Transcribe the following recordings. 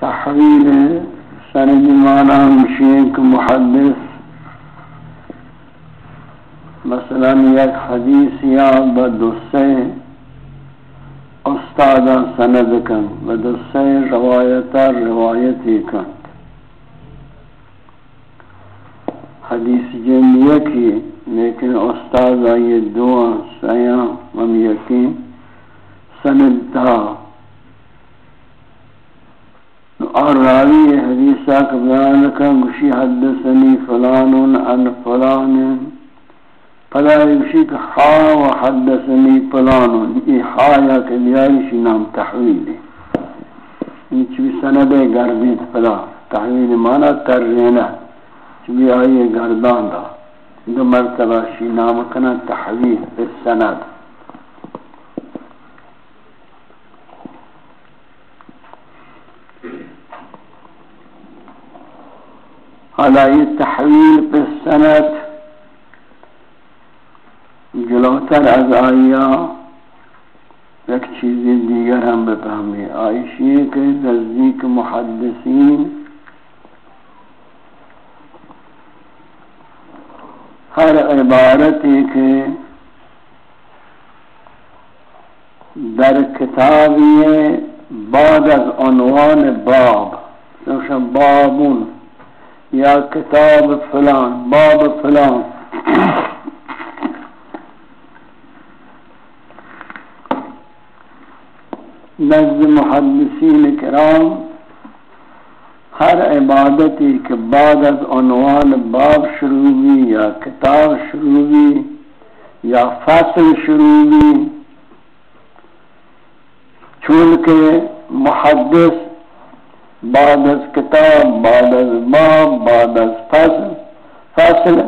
تحویل سرد مولا شیخ محدث، مثلا یک حدیث یا بدسے استاد سند کن بدسے روایت روایت کن. حدیث جن یکی شک خا و حدثنی پلان یہ خا یا کلیائیشی نام تحویل ہے چوی سند گردید پلا تحویل مانا ترینہ چوی آئی گردان دا. دو مرتبہ شی نام کنا تحویل پر سند. حالا یہ تحویل پر سنت جلوتر از آیا ایک چیز دیگر ہم بفہمی آئیشی کے نزدیک محدثین ہر عبارت کے در کتابی بعد از عنوان باب بابون، یا کتاب فلان، باب فلان نزد محدثین کرام، ہر عبادتی کے بعد از عنوان باب شروع بھی یا کتاب شروع بھی یا فصل شروع بھی چون کے محدث بعد از کتاب، بعد از باب، بعد از فصل فصل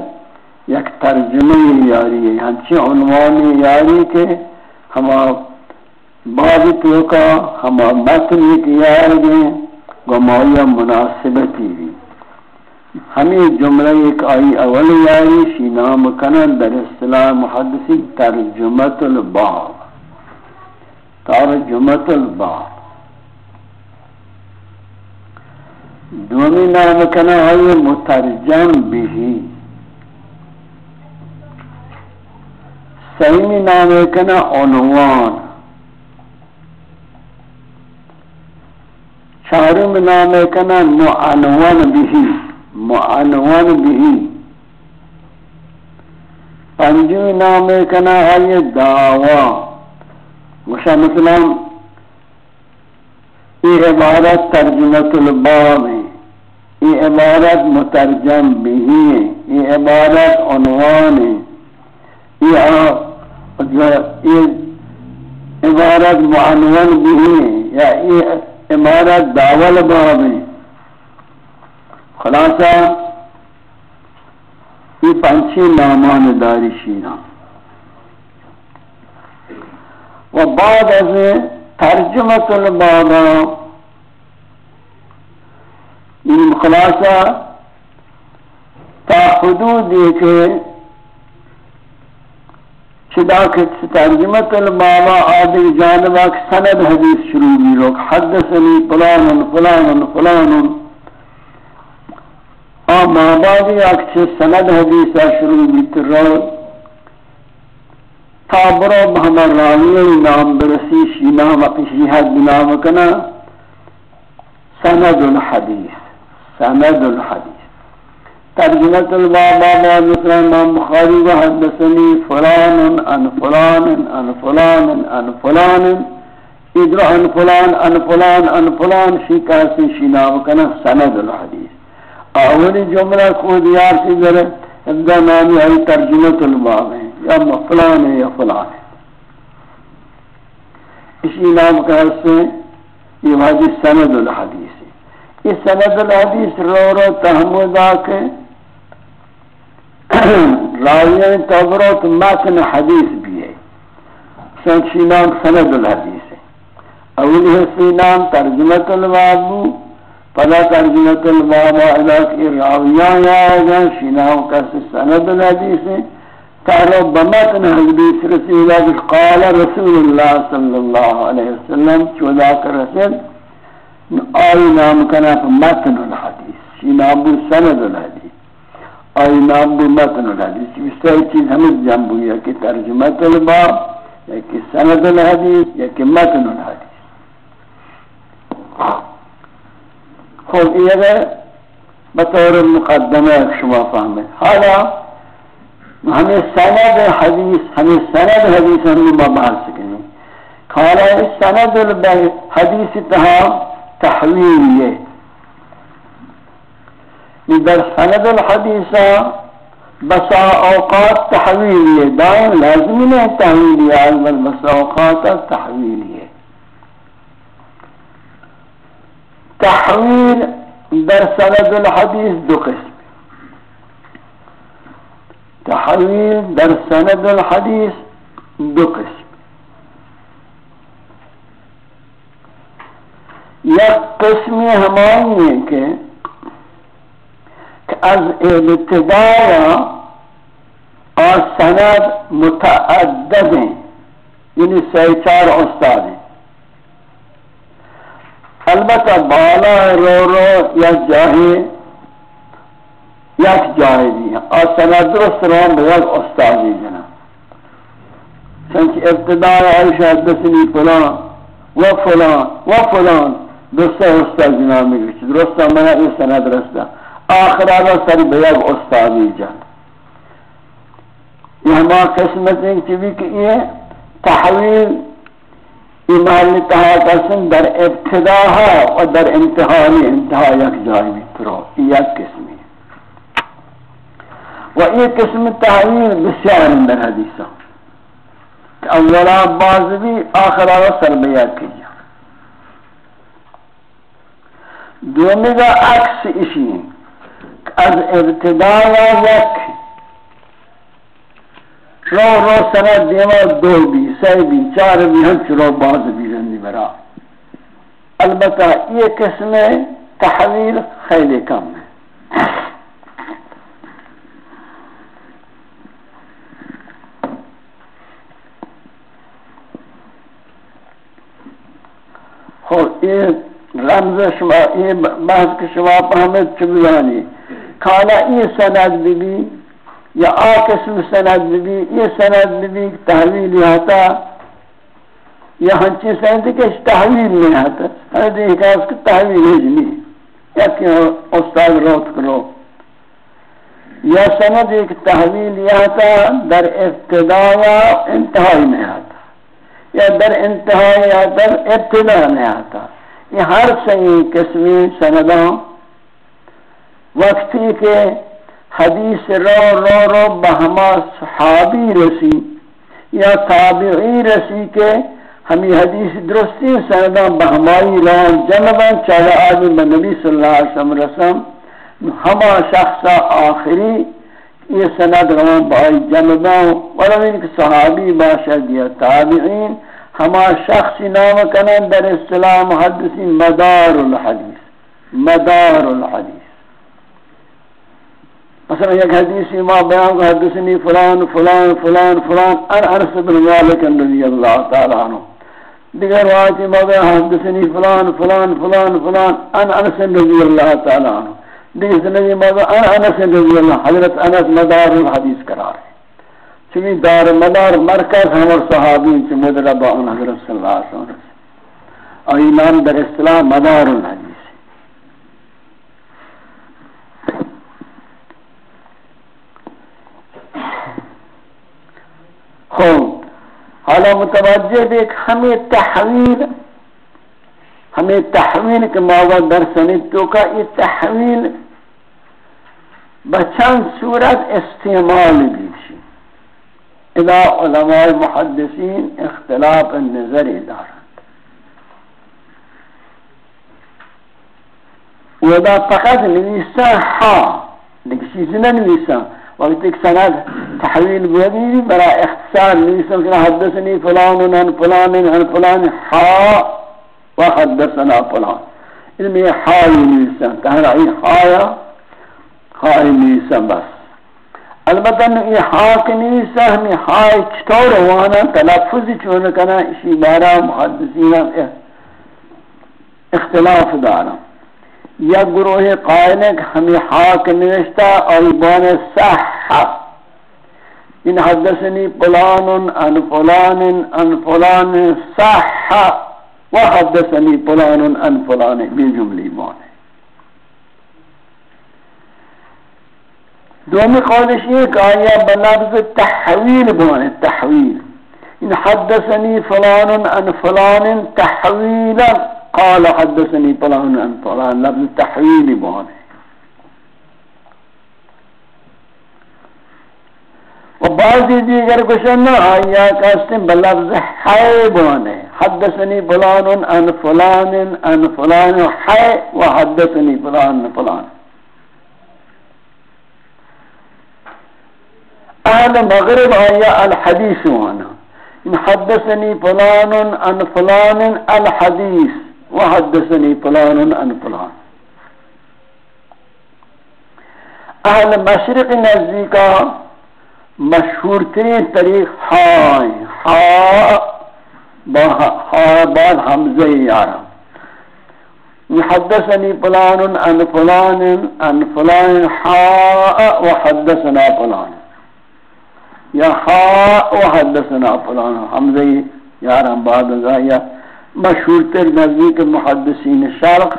یک ترجمه یاری یعنی ہے ہنچی عنوان یاری کے ہما بعض تو کا ہما متن ایک یار دیں گمایا مناسبتی بھی ہمیں جملہ ایک آئی اول یاری شی نام کنن در اصطلاح محدثی ترجمت الباب۔ ترجمت الباب۔ دومی نام کنا ہے مترجم بھی سیمی نام کنا عنوان۔ چارم نام کنا معنون بھی معنون بھی پنجمی نام کنا ہے دعوی۔ مشا مثلا یہ عبارت ترجمت الباب ہے۔ یہ عبارت مترجم بھی ہے۔ یہ عبارت عنوان ہے۔ یہ عبارت معنون بھی ہے۔ یا یہ عبارت داول باب ہے خلاصہ، یہ پنچھی نامان داری شینا و بعد از ترجمت البابا یہ خلاصہ، تا حدود کے چدا کہ ترجمت البابا آدھے جانبا سند حدیث شروع بھی لوگ حدثنی فلان فلان فلان ما بعدی اکچه سند حدیث شروع بیت رو تا برو بہمر راوی نام برسی شی نام اقشی حد نام کنا سند الحدیث سند الحدیث ترجمت البابا بعد مثلا امام بخاری و فلان ان فلان ان فلان ان فلان. ادرا ان فلان ان فلان ان فلان. شی کاسی شی نام کنا سند الحدیث. اولی جملہ خود یار سی در ابدا نامی آئی ترجمت الباب ہے یا فلان ہے یا فلان. ہے اسی نام کا حصہ یہ واجی سند الحدیث ہے. یہ سند الحدیث رو رو تحمدہ کے راویان تبرت متن حدیث بھی ہے۔ سنچی نام سند الحدیث ہے۔ اولی حصہ نام ترجمت الباب فلا ترجمت البابا علاق راویان آگا شناو کس سند الحدیث ہے۔ تعالی بمتن حدیث رسول اللہ قال رسول اللہ صلی اللہ علیہ وسلم چودا کر رسول آئی نام کنا متن الحدیث شناب سند الحدیث۔ آئی نام بو متن الحدیث اس طرح چیز ہمیں جنبو یا کہ ترجمت الباب یا کہ سند الحدیث، یا کہ متن الحدیث خود یہ ہے، بطور مقدمہ شما فهمیں حالا، ہمیں سند حدیث، ہمیں سند حدیث ہمیں مباحث سکیں کھانا سند حدیث تہا تحویل یہ در سند الحدیث بسا أوقات تحویل یہ دائم لازمی نہیں تحویل یہ بسا أوقات تحویل یہ تحویل در سند الحدیث دو قسم. تحویل در سند الحدیث دو قسم. یک قسمی ہماری ہے کہ از ابتداء اور سند متعدد ہیں۔ یعنی سی چار استاد ہیں۔ البتہ بالا رو رو یا جاہی یک جاہی دی اور سند درست رو روان بیاد استادی جنا چنچہ ابتداء عائشہ دسنی فلان و فلان و فلان۔ دوستا استاد جنا مگرچ درستا منا یہ سند رستا آخر آگا سر بیاد استادی جان۔ یہ ہما قسمت ہے کہ یہ تحویل محل کہا قسم در ابتدا و در انتہائی انتہا یک جائے میں ترو یک قسمی و یہ قسم تحویل بسیار اندر حدیثہ کہ اولا باز بھی آخر آگا سر بیاد کیا دومی کا عکس اسی از ابتدا یک رو رو سند دیما دو بی سی بی چار بی ہم چرو باز بی رندی برا. البتہ یہ قسم تحویل خیلی کم. ہے خب یہ رمز شما یہ بحث کے شما پہمد چبیانی کھانا یہ سند بی یا آ قسم سند بھی یہ سند بھی تحویل آتا۔ یا ہنچی سند کے تحویل نہیں آتا۔ ہر دیکھا اس کی تحویل ہی نہیں یا کہ استاد روت کرو۔ یا سند ایک تحویل آتا، در ابتدا یا انتہائی میں آتا۔ یا در انتہائی یا در ابتدا میں آتا۔ یہ ہر صحیح قسمی سندوں وقتی کے حدیث رو رو رو بہما صحابی رسی یا تابعی رسی کے ہمیں حدیث درستی سندہ بہمائی ران جنبا چاہا آدمی بنبی صلی اللہ علیہ وسلم رسم ہما شخص آخری یہ سند روان بائی جمعان ولو انک صحابی باشد یا تابعین ہما شخص نام کنن در اسلام محدثی مدار الحدیث مدار الحدیث۔ مثلا یک حدیثی ما بیان کو حدثنی فلان فلان فلان فلان ان انس بن مالک رضی اللہ تعالی عنہ. دیگر روایتی ما بیان حدثنی فلان فلان فلان فلان، ان انس رضی اللہ تعالی عنہ. دیگر سنجی ما بیان ان انس رضی اللہ، حضرت انس مدار الحدیث قرار ہے. چمی دار مدار مرکز ہمار صحابین چی مدربا ان حضرت صلی اللہ علیہ وسلم. اور ایمان در اسلام مدار الحدیث. خوب حالا متوجہ دیکھ، ہمیں تحویل ہمیں تحویل کے ماوا در سنتوں کا یہ تحویل بچان صورت استعمال بھی اذا علماء محدثین اختلاف النظر دارند. ودا فقط نویسا ہا لیکن چیز نہ نویسا وقت ایک سند، تحویل بودی برا اختصار نویسا کہ حدثنی فلان عن فلان عن فلان حا وحدثنا فلان. علمی حای نویسا تہرائی حایا حای نویسا بس. البتہ یہ حاک نیسا ہمیں حای چطور ہوانا تلفظ چون کنا اسی بارا محدثین اختلاف دارا یا گروہ قائل ہے کہ ہمیں حاک نوشتا اور بان صح إن حدثنی فلان ان فلان ان فلان صح وحدثنی فلان ان فلان جملی بان دومی قولش یہ کہ آیا بلفظ تحویل بوانے تحویل. ان حدثنی فلان ان فلان تحویلا قال حدثنی فلان ان فلان لفظ تحویل بوانے و بعضی دیگر کشن آیا کہستیں بلفظ حی بوانے حدثنی فلان ان فلان ان فلان حی و حدثنی فلان ان فلان. أهل مغرب آیا الحدیث وأنا. ان حدثني فلان عن فلان الحديث وحدثني فلان عن فلان. أهل مشرق نزدیکا مشهور ترین طریق حای حا بعد حمزه یارا حدثني فلان عن فلان عن فلان حاء، وحدثنا فلان۔ یا خا و فلان حمزه یارم بعد از آیا مشهور تر نزدیک محدثین شرق۔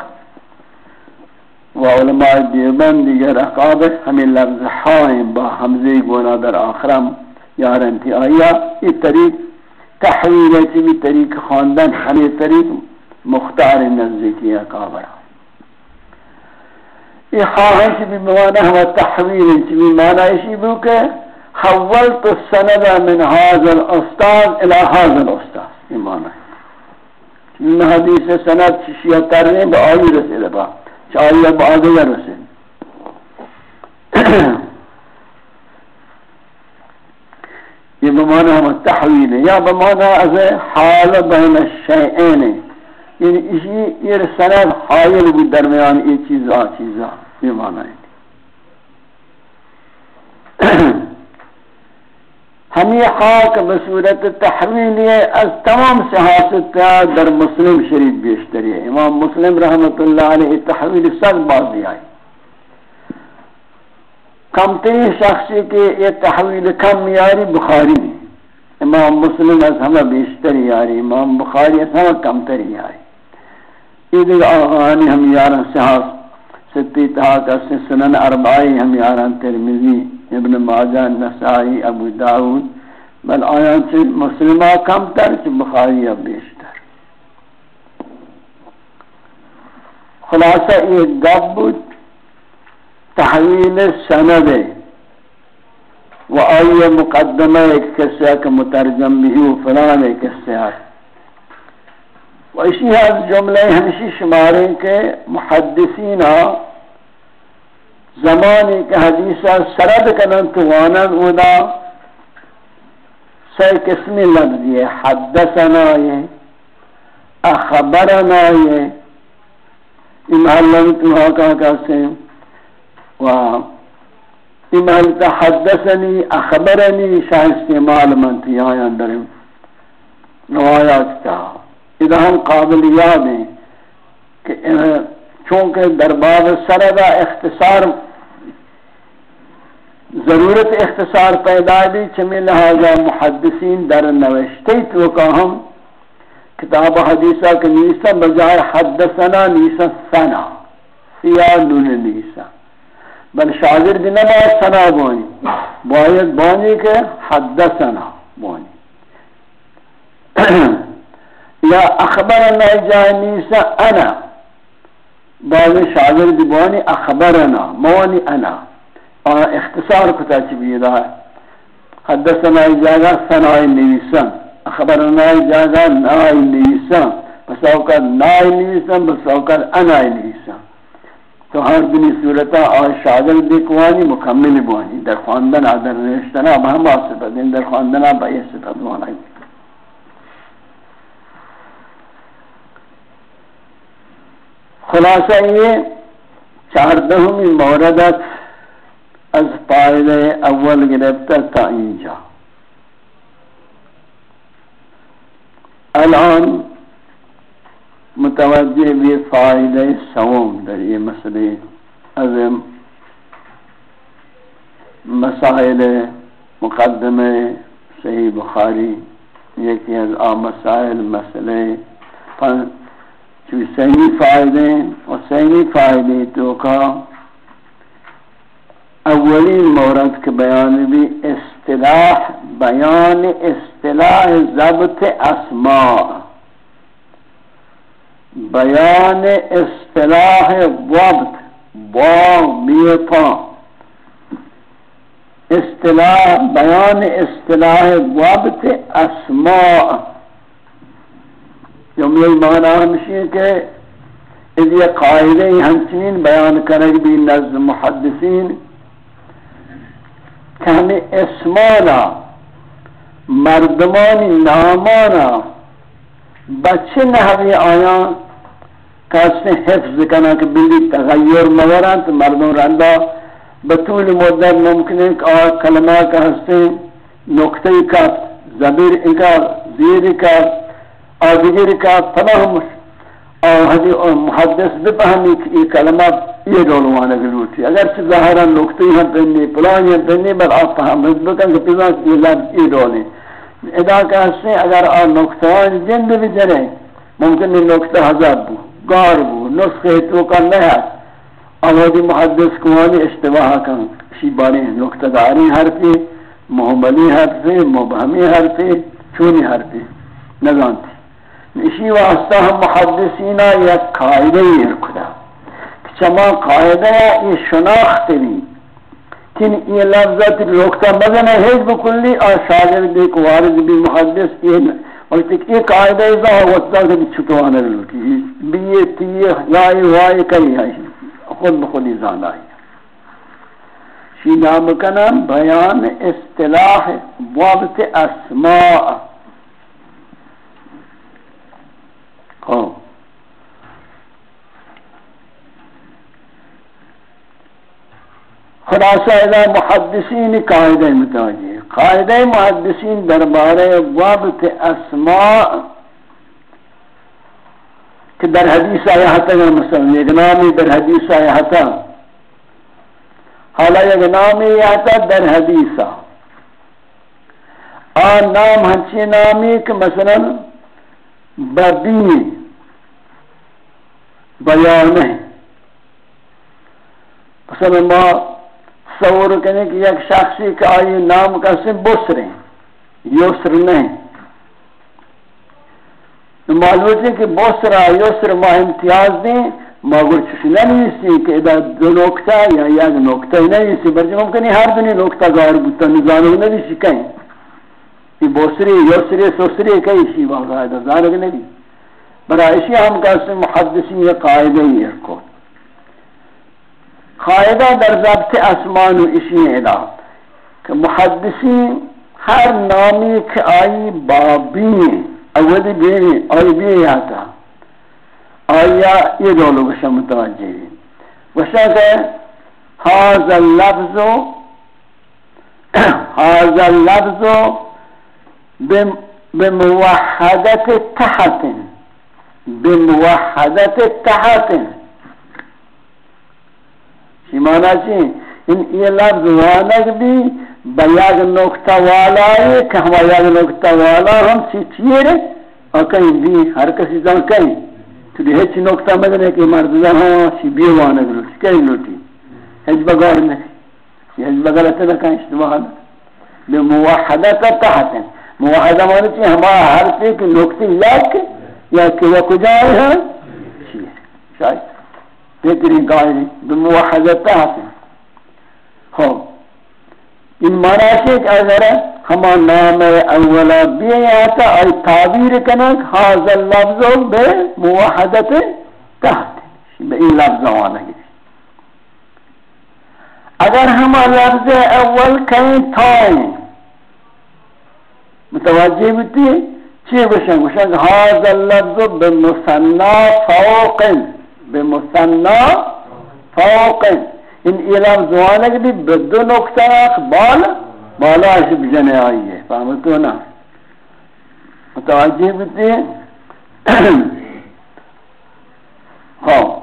و علماء دیوبند دیگر اقابت ہمیں لفظ حائم با حمزه گونا در آخرم یارم تی آیا. یہ طریق تحویل ہے چی طریق خواندن ہمیں طریق مختار نزدیکی اقابر. یہ خواہش بھی موانا ہوا تحویل چی بھی مانا اسی بو کہ حولت السند من هذا الاستاذ الى هذا الاستاذ. ایمان ہے ان حدیث سند شیعہ ترنے با آئی رسیدہ با. چاہیے اب آگے یا رسے یہ بمانا ہم تحویل ہے۔ یا بمانا از حال بین الشیئین۔ یعنی اسی یہ سند حائل بھی درمیان یہ چیزا چیزا یہ معنی ہے۔ ہمیں خاک بصورت تحویلی از تمام صحاست در مسلم شریف بیشتری ہے۔ امام مسلم رحمت اللہ علیہ تحویل سب بازی آئی کم تری شخصی کے یہ تحویل کم یاری بخاری میں۔ امام مسلم از ہمیں بیشتری آئی امام بخاری از ہمیں کم تری آئی یہ دیکھ آغانی ہم یارن صحاس ستی تحاک سنن اربائی ہم یارن ترمیزی ابن ماجہ نسائی ابو داود بل آیا چھ مسلمہ کم تر چھ بخاری اب بیشتر۔ خلاصہ ایک گب تحویل سند و آئی مقدمہ ایک قصہ کہ مترجم بھی و فلان ایک قصہ و اسی حد جملے ہمشی شمارے کے محدثین زمانی کہ حدیثہ سرد کنن تو وانن اودا سی قسمی لفظی ہے. حدثنا یہ اخبرنا یہ یہ محلہ میں تمہا کہا کہتے ہیں و یہ محلہ حدثنی، اخبرنی، شاہ استعمال من منتی آیا در روایات کہا ادھا ہم قابل یاد ہیں کہ چونکہ درباب سردا اختصار ضرورت اختصار پیدا دی چمی لہذا محدثین در نوشتی تو کہ ہم کتاب حدیثہ کے نیسا، بجائے حدثنا نیسا سنا سیادون نیسا۔ بل شاگرد نما سنا بونی۔ باید بونی کے حدثنا بونی۔ یا اخبرنا جائے نیسا انا۔ بعض شاگرد بوانی اخبرنا موانی انا. اختصار کتا چی بیدا ہے حدثنا اجاگا سنائی نویسان. اخبرنا اجاگا نائی نویسان. بس اوقات نائی نویسان بس اوقات انائی نویسان. تو ہر دنی صورتا آئی شاگرد دیکوانی مکمل بوانی در خواندن آدر نوشتنا بہم آصفت در خواندن، با یہ صفت. بوانی خلاصہ یہ چاردہمی موردت از فائدہ اول گرفتا تا اینجا۔ الان متوجہ بھی فائدہ سوم در یہ مسئلے از مسائل مقدم صحیح بخاری، یکی از آ مسائل، مسئلے چوی صحیح فائدے اور صحیح فائدے تو کا اولین مورد کے بیان بھی اصطلاح، بیان اصطلاح ضبط اسماء۔ بیان اصطلاح وقت با میپا اصطلاح، بیان اصطلاح وقت اسماء۔ جملہ معنی ہمشی کہ اس یہ قائدے ہمچین بیان کرنے بھی نزد محدثین کہ ہمیں اسمانا، مردمانی، نامانا، بچے نحوی آیا کسی حفظ کنا کہ بلی تغیر موران تو مردم رندہ بطول مدد ممکن ہے کہ آج کلمہ کا ہستے نکتے کا زبیر کا زیر کا اور دیگر کا فلاہم اور حدی اور محدث بفہمی کہ یہ کلمات یہ دولوانا گلوٹی اگر سے ظاہرا نکتی ہیں پہنی پلانی ہیں پہنی بل آپ فہمت بکن کہ پیزا یہ لب یہ دولی ادا کہتے ہیں، اگر آن نکتوان جند بھی جنے ممکن یہ نکتہ حضاب بو گار بو نسخے تو کا نیا۔ اور حدی محدث کوانی اشتباہ کن شیبانی نکتہ داری حرفی محملی حرفی مبہمی حرفی چونی حرفی نگانتی۔ اسی واسطہ ہم محدثینا یا قائدہ ہی رکھدا کہ چما قائدہ یہ شناخت بھی کن یہ لفظت لوکتا مزن ہے بکلی اور شاگرد ایک وارد بھی، محدث یہ وقت یہ قائدہ ازا وقتا کہ چھتوانا لکی بیئے تیئے لائی وائی کئی ہے۔ خود بخود ازان آئی شی نام کا نام بیان اصطلاح وابت اسماء۔ ہاں خلاصہ اذا محدثین قائدہ متوجہ قائدہ محدثین دربارے وابط اسماء کہ در حدیث آیا ہتا حتا مثلا ایک نامی در حدیث آیا حتا حالا ایک نامی آتا در حدیث آن نام ہنچی نامی کہ مثلا بدی بیان ہے مثلا ما تصور کرنے کہ ایک شخصی کا آئی نام کا سے بسر ہیں یسر نہیں۔ معلوم ہے کہ بسر یسر ما امتیاز دیں ما گل چشی نہیں سی کہ ادا دو نکتہ یا یک نکتہ نہیں سی برجی ممکن ہر دنی نکتہ گار بودتا نظانو نہیں سی کہیں۔ یہ بوسری یسری سسری کئی سی باقاعدہ زانگ نہیں۔ برای اسی ہم کہتے ہیں محدثین، یہ قائدہ ہی ہے کو۔ قاعدہ در ضبط اسمان و اسی ادا کہ محدثین ہر نامی کہ آئی بابی اولی بھی آئی بھی آتا آیا یہ دو لوگ شاہ متوجہ ہیں۔ وشاہ کہ هذا اللفظ هذا اللفظ بموحدت تحت بموحدت تحت. چی مانا چی؟ ان یہ لفظ وانک بھی بیاگ نکتہ والا ہے کہ ہم بیاگ نکتہ والا ہم سی چیر اور کہیں بھی ہر کسی زن کہیں۔ تو دی ہیچ نکتہ مدنے کہ مرد زن ہاں سی بھی وانک لوٹی کہیں لوٹی ہیچ بگار نہیں ہیچ بگار اتنا کہیں اشتباہ بموحدت تحت۔ موحدہ مانا چی ہمارا ہر چیز کی نکتی یک یا کہ وہ کجائے ہیں۔ چیر شاید بهترین قائلی به موحدت هستن خب این معنی که اگر ہما نام اولا بیاتا ای تعبیر کنک حاضر لفظ به موحدت تحت به این لفظ آنه اگر ہما لفظ اول کہیں تائیں متوجہ بیتی چی گوشن گوشن حاضر لفظ به مصنع فوقن بمثنى فوق. ان الام زوانك بھی بدو نقطہ اقبال بالا سے بجنے آئی ہے فهمتو نا متوجہ بتی ہاں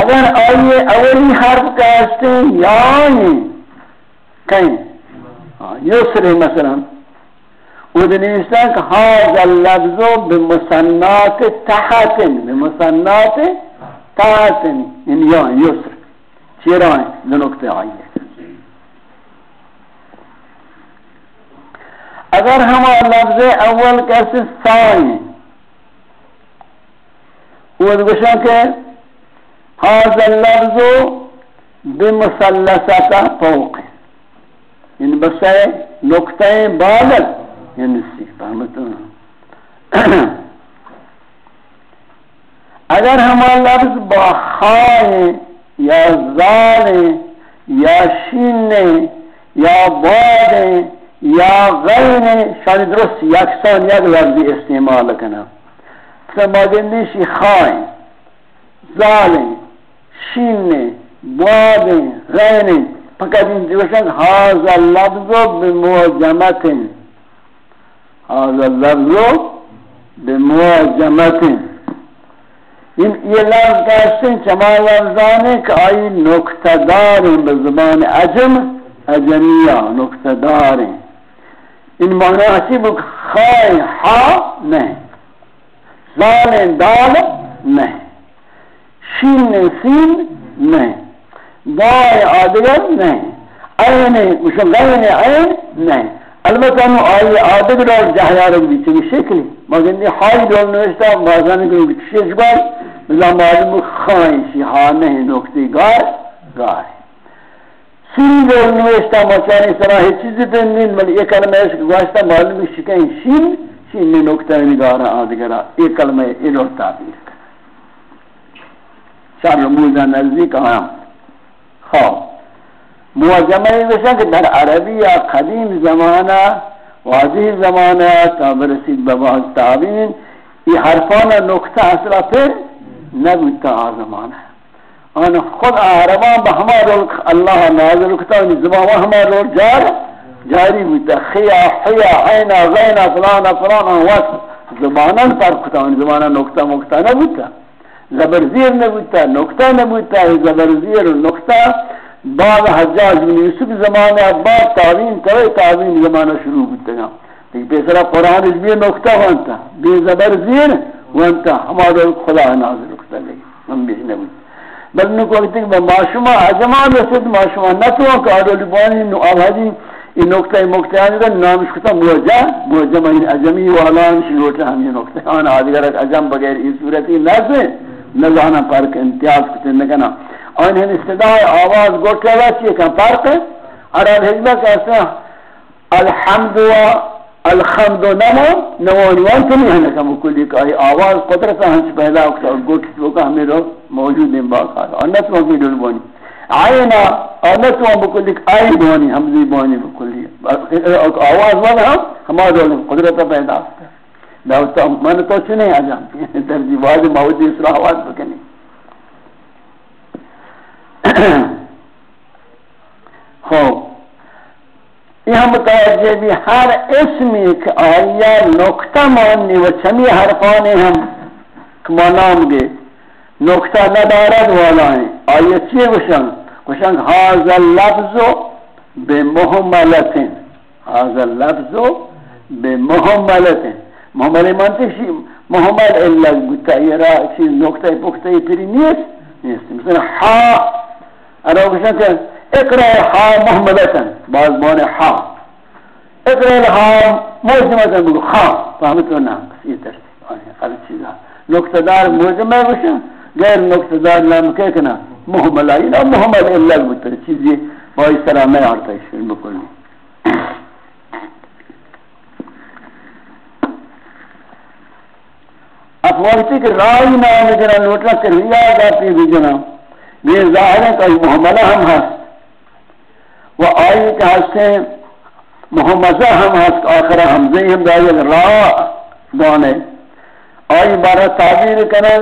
اگر آئیے اولی حرف کہتے ہیں یعنی کہیں یسر مثلا ودنيستان هذا اللفظ بمصنات تحت بمصنات تحت ان يعني يسر شيران لنقطة عينة اگر ہم لفظ اول کیسے سائیں، وہ گوشا کہ هذا اللفظ بمثلثة فوق ان بس نقطة بالغ نسی اگر ہمارا لفظ با یا زالیں یا شینیں یا بادیں یا غینیں شاید درست یکسان یک لفظی استعمال کنا سماجندی شی خائیں زالیں شینیں بادیں غینیں فقط این دیوشن هذا اللفظ بموجمتن هذا اللفظ بمواجمت این یہ لفظ کہتے ہیں چما لفظان کہ آئی نکتدار بزبان عجم عجمیہ نکتدار ان معنی اسی بک خائے حا نہیں زال دال نہیں شین، سین نہیں دائے آدگر نہیں این مشغین این نہیں۔ البته انو آئی آدگ دار جهیارک بی چنی شکلی مگر این حال دول نوشتا بازانی کنی کشش بار بزا معلوم خواهی شی ها نه نکتی گار گار سین دول نوشتا مچانی سرا هیچ چیزی دنین ملی یک کلمه ایش گوشتا معلوم شکن شین شین نکتا نگارا آدگرا یک کلمه اینو تعبیر کن شان رموزا نزدیک آم خواه معجمہ ویسا کہ در عربی یا قدیم زمانہ واضح زمانہ تابر رسید بباز تابین یہ حرفان نکتہ اصلا پھر نبوتا آزمانہ آن خود عربان بہما رول اللہ نازل کتا ان زبان ہما رول جار، جاری بوتا خیا، حیا، عینا، غینا، فلانا فلانا وصف زبانان پر کتا ان زبانا نکتہ مکتہ نبوتا زبر زیر نبوتا نکتہ نبوتا زبر زیر نکتہ بعد حجاج بن یوسف زمانہ بعد تعوین کرے تعوین زمانہ شروع ہوتا گا لیکن پیسرا قرآن اس بھی نکتہ وانتا بے زبر زیر وانتا ہمارا خدا نازل رکھتا لگی ہم بھی نبی بل نکو کہتے ہیں معاشمہ عجمان رسید معاشمہ نتوان کہ آدھو لبانی نو آبادی این نکتہ مکتہ آنی کا نام شکتا موجہ موجہ من عجمی والان شلوٹا ہم یہ نکتہ آنا آدھگر عجم بغیر اس صورتی نزے نزانا پارک امتیاز کتے نکنا آن هم استدای آواز گوٹ لگا چیئے چیه کن فرق اراد حجبه کہتے ہیں الحمد و الحمد نما نوانیوان تو نہیں ہے کم کلی کا آواز قدرت ہنس پیدا ہوتا ہے گوٹ تو کا ہمیں رو موجود ہیں باقاعدہ اور نہ تو ہمیں دل بونی۔ اور نہ تو ہم بکلی آئی بونی حمزی بونی بکلی آواز والا ہم، ہمارا دول قدرت پیدا ہوتا ہے۔ دعوتا من تو چنے آ جانتی ترجیح واضح موجود اسرا آواز بکنی خوب ہاں۔ یہ متوجہ بھی ہر اسم ایک آیا نقطہ ماننی و چمی حرفانے ہم۔ کمانام گے۔ نقطہ ندارد والا ہیں آیا چیئے گوشن گوشن حاضر اللفظ بے محملتن حاضر اللفظ بے محملتن محمل مانتے شی محمل اللہ گتا یہ را چیز نقطہ پختہ یہ نیست نیست مثلا حا ارہ گوشن کہ اقرأ حا محمدة بعض مانع حا اقرأ الحا موجمة بقول خا فهمتوا نعم بس يترتيب هذا الشيء نقطة دار موجمة بشا غير نقطة دار لا مكيكنا مهمل أي لا مهمل إلا المتر چیزی با اس طرح میں آرتا ہے شروع بکلی اب وقتی کہ رائی نام جنا، لوٹنا کر ریا جاتی بھی جنا۔ یہ ظاہر ہے کہ محملہ ہم ہست و آئی کے ہستے محمزہ ہم ہست آخرہ حمزہ ہم دائی را دانے آئی بارہ تعبیر کرنے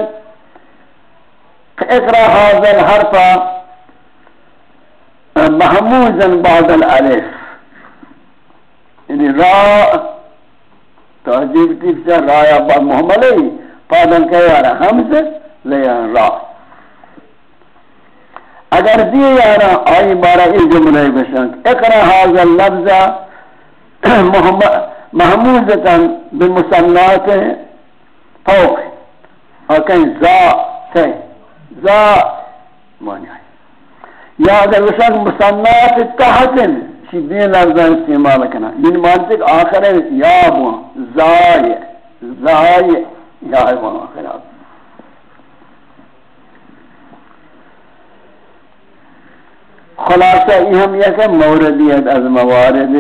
اقرا حاضر حرفا محموزا بعد الالف۔ یعنی را تعجیب تیف سے رایا بعد محمد ہے پادن کہ یارا حمزہ لیا را. اگر دی یارا آئی بارا ای جملے بشن. اقرا هذا اللفظ محمودتا بمسنات فوق. اکن زا تے زا مانی آئی یا اگر بشن مسنات تحتن. شی دین لفظا استعمال کنا. یعنی مانتک آخر ہے یا بوان زای زای یا بوان آخر خلاصہ یہ ہم یہ کہ موردیت از موارد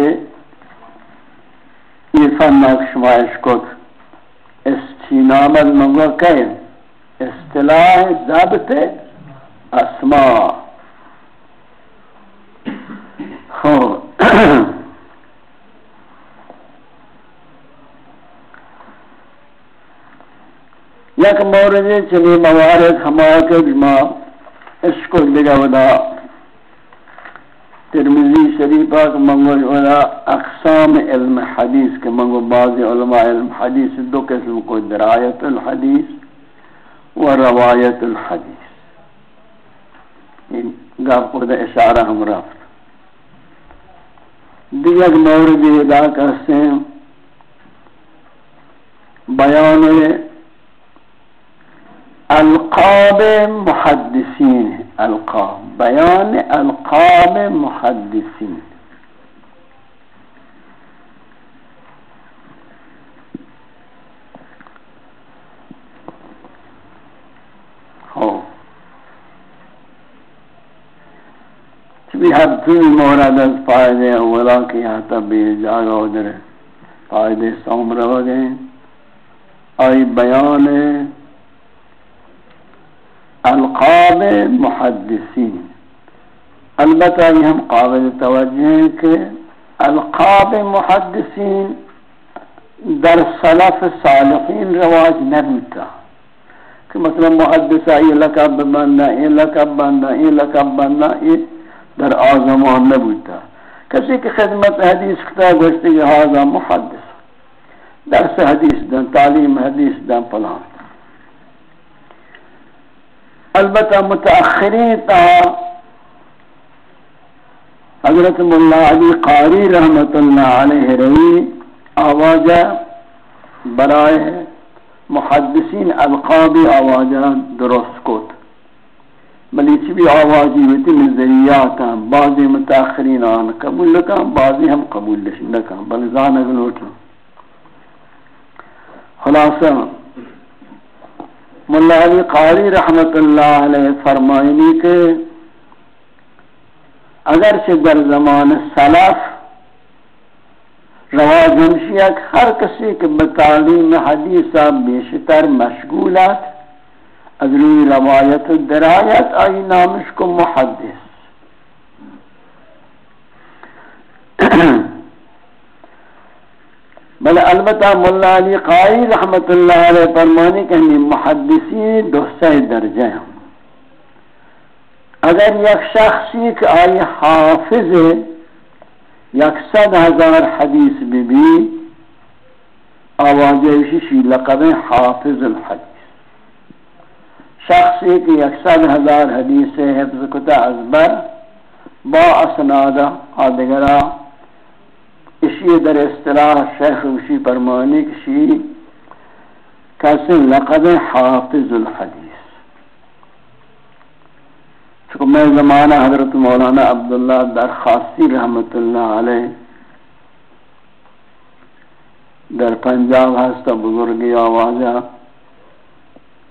یہ فن شمائش کو استینامت منگو کہیں اصطلاح ضبط اسماء۔ خوب یک مورد چلی موارد ہمارا کے جمع اس کو لگا ودا۔ ترمذی شریفہ کہ منگو اولا اقسام علم حدیث کہ منگو بعض علماء علم حدیث دو قسم کو، درایت الحدیث و روایت الحدیث۔ گاہ خود اشارہ ہم رفت دیگر مورد ادا کرتے ہیں، بیان القاب محدثین، القاب، بیان القاب محدثین۔ بھی ہر تین مورد از فائدے اولا کی یہاں تب بھی جاگا ادھر فائدے سوم رو گئے۔ آئی بیان القاب محدثین البتہ یہ قابل توجہ القاب محدثین در صلف صالحین رواج نبیتا. کہ مثلا محدثہ یہ لقب بننا یہ لقب بننا یہ لقب بننا یہ در آزمان نبیتا. کسی کی خدمت حدیث کتا گوشتی کہ حاضر محدث درس حدیث دن تعلیم حدیث دن پلان البتہ متاخرین تا حضرت مولا علی قاری رحمت اللہ علیہ روی آوازہ برائے محدثین القابی آوازہ درست کوت بلی بھی آوازی ہوتی نظریات ہیں بعضی متاخرین آن قبول لکا بعضی ہم قبول لکا بل زانگ لوٹا خلاصہ ملا علی قاری رحمت اللہ علیہ فرمائنی کے اگر سے در زمان سلف، رواج ہمشیک ہر کسی کے بتعلیم حدیثہ بیشتر مشغولات ادروی روایت درایت آئی نامش کو محدث۔ بل البتہ ملا علی قائی رحمت اللہ علیہ فرمانی کہ ہمیں محدثی دوسرے درجہ ہیں۔ اگر یک شخصی کہ آئی حافظ ہے، یک صد ہزار حدیث بھی بھی آوازی شی لقب حافظ الحدیث۔ شخصی کہ یک صد ہزار حدیث حفظ کتا ازبر با اسنادہ آدگرہ اسی در اصطلاح شیخ وشی پرمانی کشی، کسی لقب حافظ الحدیث. چکہ میں زمانہ حضرت مولانا عبداللہ در خاصی رحمت اللہ علیہ در پنجاب ہستا بزرگی آوازہ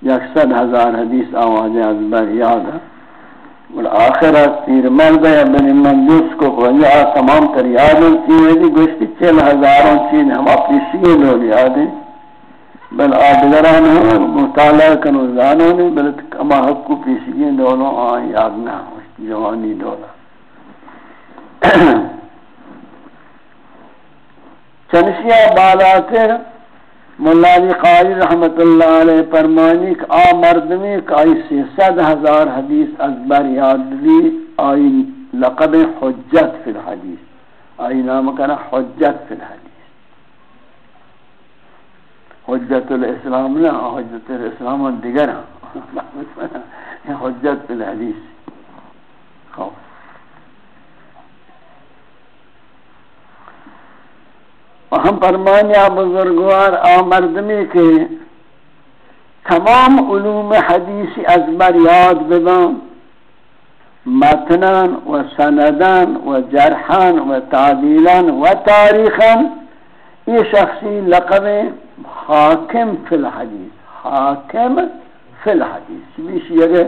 یک ہزار حدیث آوازہ از بر یاد ہے۔ اور آخرت تیر مرد ہے بنی منجوس کو خواہی تمام تر یادوں چیئے دی گوشتی چل ہزاروں چیز ہم اپنی شیئے لوگ یادیں۔ بل آدگران ہیں مطالعہ کنو زانوں نے بل کما حق کو پیشیئے دولوں آن یاد نہ جوانی دولا چنشیہ بالاتر ملانی قاری رحمت اللہ علیہ فرمانی کہ آ مردمی کہ آئی سی سد ہزار حدیث ازبر یاد لی آئی لقب حجت فی الحدیث۔ آئی نام کنا حجت فی الحدیث۔ حجت الاسلام لا حجت الاسلام دیگر حجت فی الحدیث۔ خوف ہم فرمانیا بزرگوار آمردمی کے تمام علوم حدیث ازبر یاد بدان متنان و سندان و جرحان و تعدیلان و تاریخان یہ شخصی لقب حاکم فی الحدیث، حاکم فی الحدیث، بیش یہ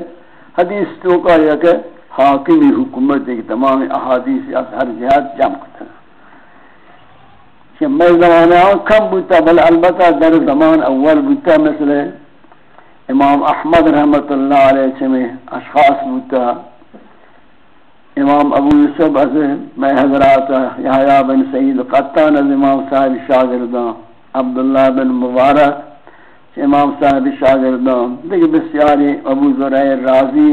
حدیث تو کا یہ کہ حاکمی حکومت ایک تمام احادیث از ہر جہات جمع کرتا کہ میں زمانہ کم بوتا بل البتہ در زمان اول بوتا مثل امام احمد رحمت اللہ علیہ چمیں اشخاص بوتا امام ابو یوسف از میں حضرات یحییٰ بن سعید قطان از امام صاحب شاگردان، عبداللہ بن مبارک امام صاحب شاگردان۔ دیکھ بسیاری ابو ذرائع راضی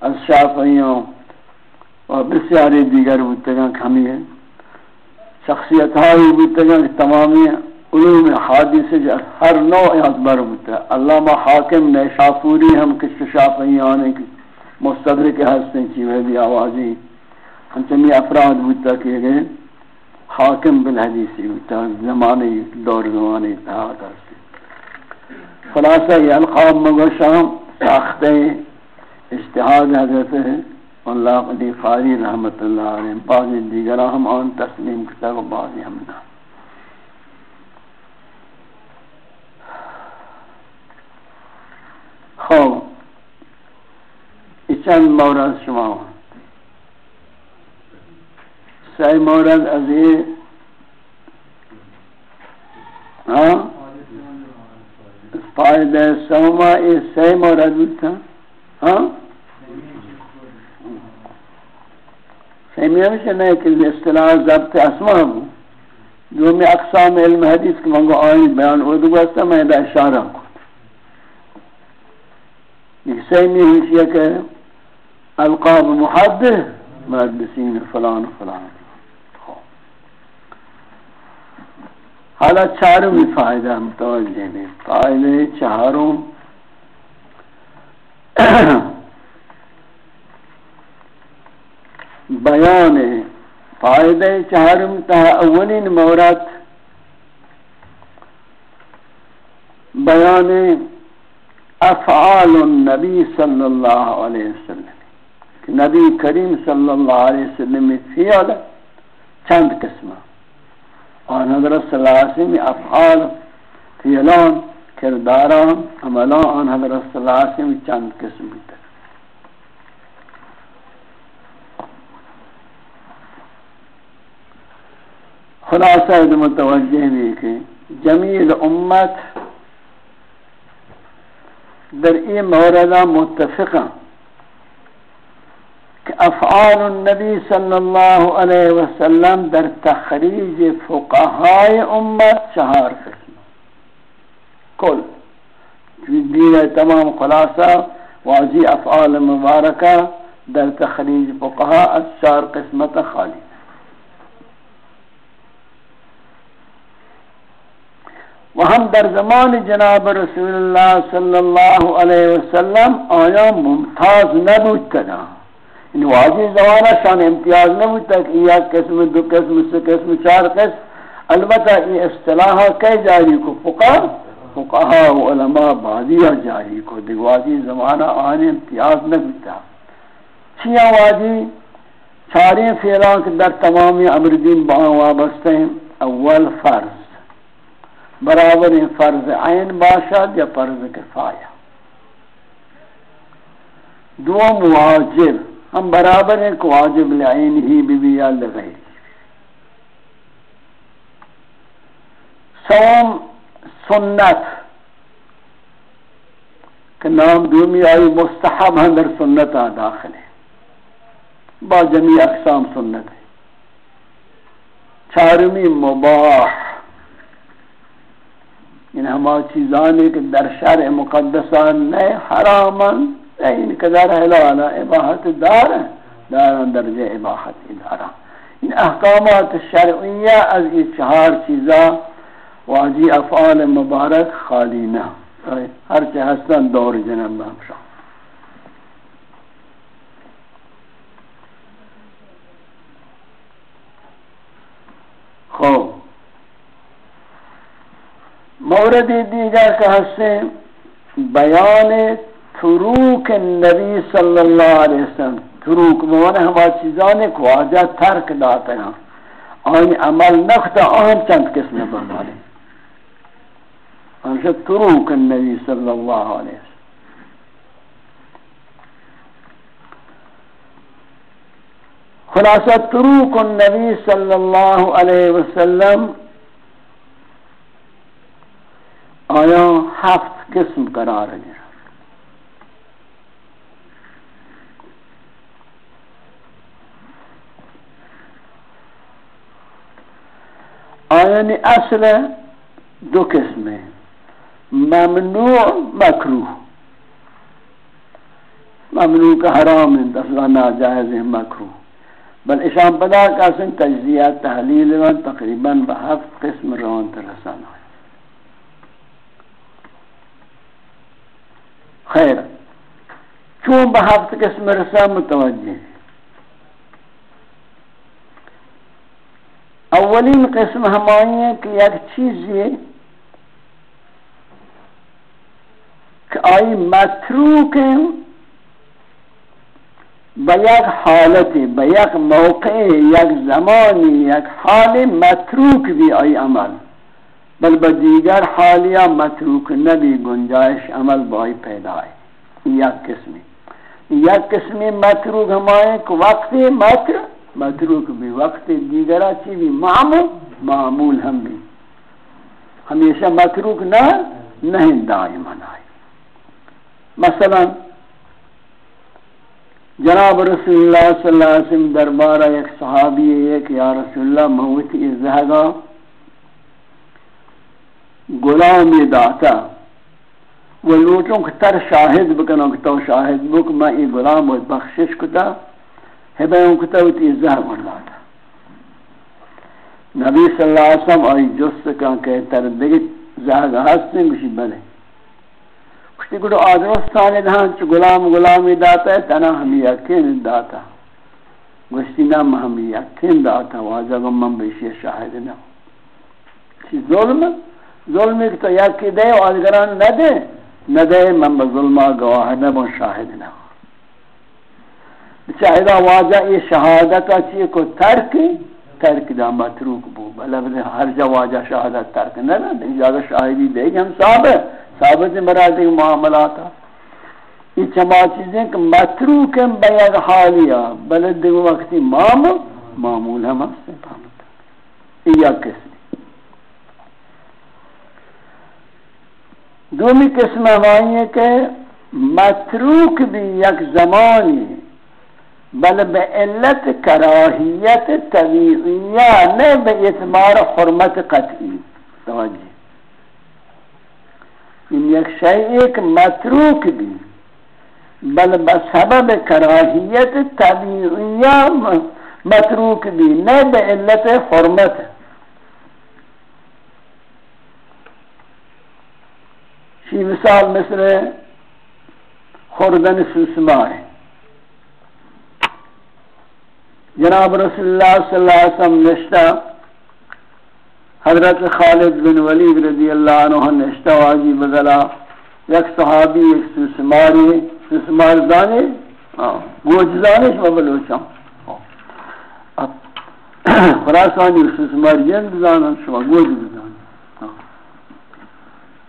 از شافعیوں اور بسیاری دیگر بوتگاں کھمی ہے شخصیت ہائی بودتگان تمامی علوم حادث ہر نوع اکبر بودتا علامہ حاکم نے شافوری ہم کس شافعی آنے کی مستدر کے حسن یعنی چیوے بھی آوازی ہم چمی افراد بودتا کیے گئے حاکم بالحدیثی بودتا زمانے دور زمانے اتحا کرتے خلاصہ یہ القاب مگوشام ساختے اشتحاد حضرت ہے اللہ علی خاری رحمت اللہ علیہ بعضی دیگر ہم آن تسلیم کتا و بعضی ہم نہ خوب چند مورد شما سی مورد از یہ ہاں؟ فائدہ سوما یہ سی مورد بتا ہاں؟ سیمیہ میں نہیں کہ اصطلاح ضبط اسماء ہوں۔ جو میں اقسام علم حدیث کے منگو آئین بیان ہو دو گستا میں دا اشارہ کو یہ سیمیہ ہنسیہ کہ القاب محدث، محدثین فلان فلان۔ حالا چاروں میں فائدہ متوجہ میں فائدہ چاروں۔ بیان فائدہ چہارم تا اولین مورت بیان افعال النبی صلی اللہ علیہ وسلم۔ نبی کریم صلی اللہ علیہ وسلم فعل چند قسمہ۔ اور حضرت صلی اللہ علیہ وسلم افعال، فعلان، کرداران، عملان، حضرت صلی اللہ علیہ وسلم چند قسم تک خلاصہ متوجہ بھی کہ جمیل امت در این مورد متفقا کہ افعال النبی صلی اللہ علیہ وسلم در تخریج فقہائے امت چہار قسم۔ کل دین تمام خلاصہ واضی افعال مبارکہ در تخریج فقہا از چار قسمت خالی۔ و ہم در زمان جناب رسول اللہ صلی اللہ علیہ وسلم آیا ممتاز نبود کنا۔ ان واجی زمانہ شان امتیاز نبود تک یہ قسم، دو قسم سے قسم چار قسم۔ البتہ یہ اصطلاح کئی جاری کو؟ فقہ فقہ و علماء بعدیہ جاری کو۔ دیکھ واجی زمانہ آنے امتیاز نبود تا۔ چیاں واجی چاریں فیران کے در تمامی امر دین بہاں وابستے ہیں۔ اول فرض۔ برابر فرض عین باشد یا فرض کفایہ۔ دو واجب ہم برابر ہیں کہ واجب لعین ہی بھی بھی یا لغیر سوم سنت، کہ نام دومی آئی، مستحب ہم در سنت داخل ہے با جمیع اقسام سنت ہے چارمی مباح ان ہما چیزانے کے در شرع مقدسان نئے حرامن ان قدر حلالا اباحت دار دارا درجہ اباحت دارا ان احکامات شرعیہ از یہ چہار چیزا واجی افعال مبارک خالی نہ ہر چہستان دور جنب بہمشا خوب مورد دیگر کہ ہستے بیان تروک نبی صلی اللہ علیہ وسلم۔ تروک بوانا ہما چیزانے کو آجا ترک داتا ہے۔ آئین عمل نختا آہم چند قسم بمانے ہمشہ تروک النبی صلی اللہ علیہ وسلم۔ خلاصہ تروک النبی صلی اللہ علیہ وسلم آیا ہفت قسم قرار ہے؟ آیانی اصل دو قسم ہیں، ممنوع مکروح ممنوع کا حرام ہے دفعہ ناجائز ہے مکروح بل اشام پدا کا سن تجزیہ، تحلیل، تقریباً بہفت قسم روان ترسانا ہے خیر. چون به هفت قسم رسا متوجه اولین قسم ہمائی ہے کہ یک چیز یہ کہ آئی متروک بیک حالت بیک موقع یک زمانی یک حال متروک بھی آئی عمل. بل بدیگر حالیا متروک نبی گنجائش عمل بائی پیدا ہے. یک قسمی. یک قسمی متروک ہمائیں کہ وقت متر، متروک بھی وقت دیگر چی بھی معمول معمول ہم بھی. ہمیشہ متروک نہ، نہیں دائما آئی مثلا، جناب رسول اللہ صلی اللہ علیہ وسلم دربارہ ایک صحابی ہے کہ یا رسول اللہ موتی ازہگا غلامی داتا وہ لوٹوں کہ تر شاہد بکنو کہ تو شاہد بک میں ای غلام و بخشش کتا ہبیوں کتا ہوتی زہر بن داتا نبی صلی اللہ علیہ وسلم آئی جس کہاں کہ تر دیگی زہر ہستیں گوشی بلے۔ کشتی کٹو آدرستانی دہاں چو غلام غلامی داتا ہے تنا ہمی یقین داتا۔ گوشتی نام ہمی یقین داتا، واجہ گم من بیشی شاہد نہ چی ظلم؟ ہے ظلم ایک تو یک کی دے اور گران نہ دے نہ دے من بظلمہ گواہ نہ بن شاہد نہ چاہدہ واجہ یہ شہادت اچھی کو ترک ترک دا متروک بو۔ بلا بدے ہر جا واجہ شہادت ترک نہ نہ دے جاگہ شاہدی دے گی ہم ثابت ثابت سے مراد دیکھ معاملات یہ چما چیزیں کہ متروک ہیں بیگ حالیہ، بلد دیکھ وقتی معمول معمول ہم اس سے پامتا یا قسم دومی قسم ہمائی کہ متروک بھی یک زمانی بل بے علت کراہیت طبیعیہ نہیں بے اعتبار حرمت قطعی۔ توجہ۔ ان یک شئی ایک متروک بھی بل بسبب کراہیت طبیعیہ متروک بھی نہیں بے علت حرمت۔ شی مثال مثل خوردن سوسمار جناب رسول اللہ صلی اللہ علیہ وسلم نشتا حضرت خالد بن ولید رضی اللہ عنہ نشتا واجی بدلا یک صحابی، ایک سوسماری سوسمار دانے گوج دانش مبلوچا خراسانی سوسمار جند دانا شما گوج دانا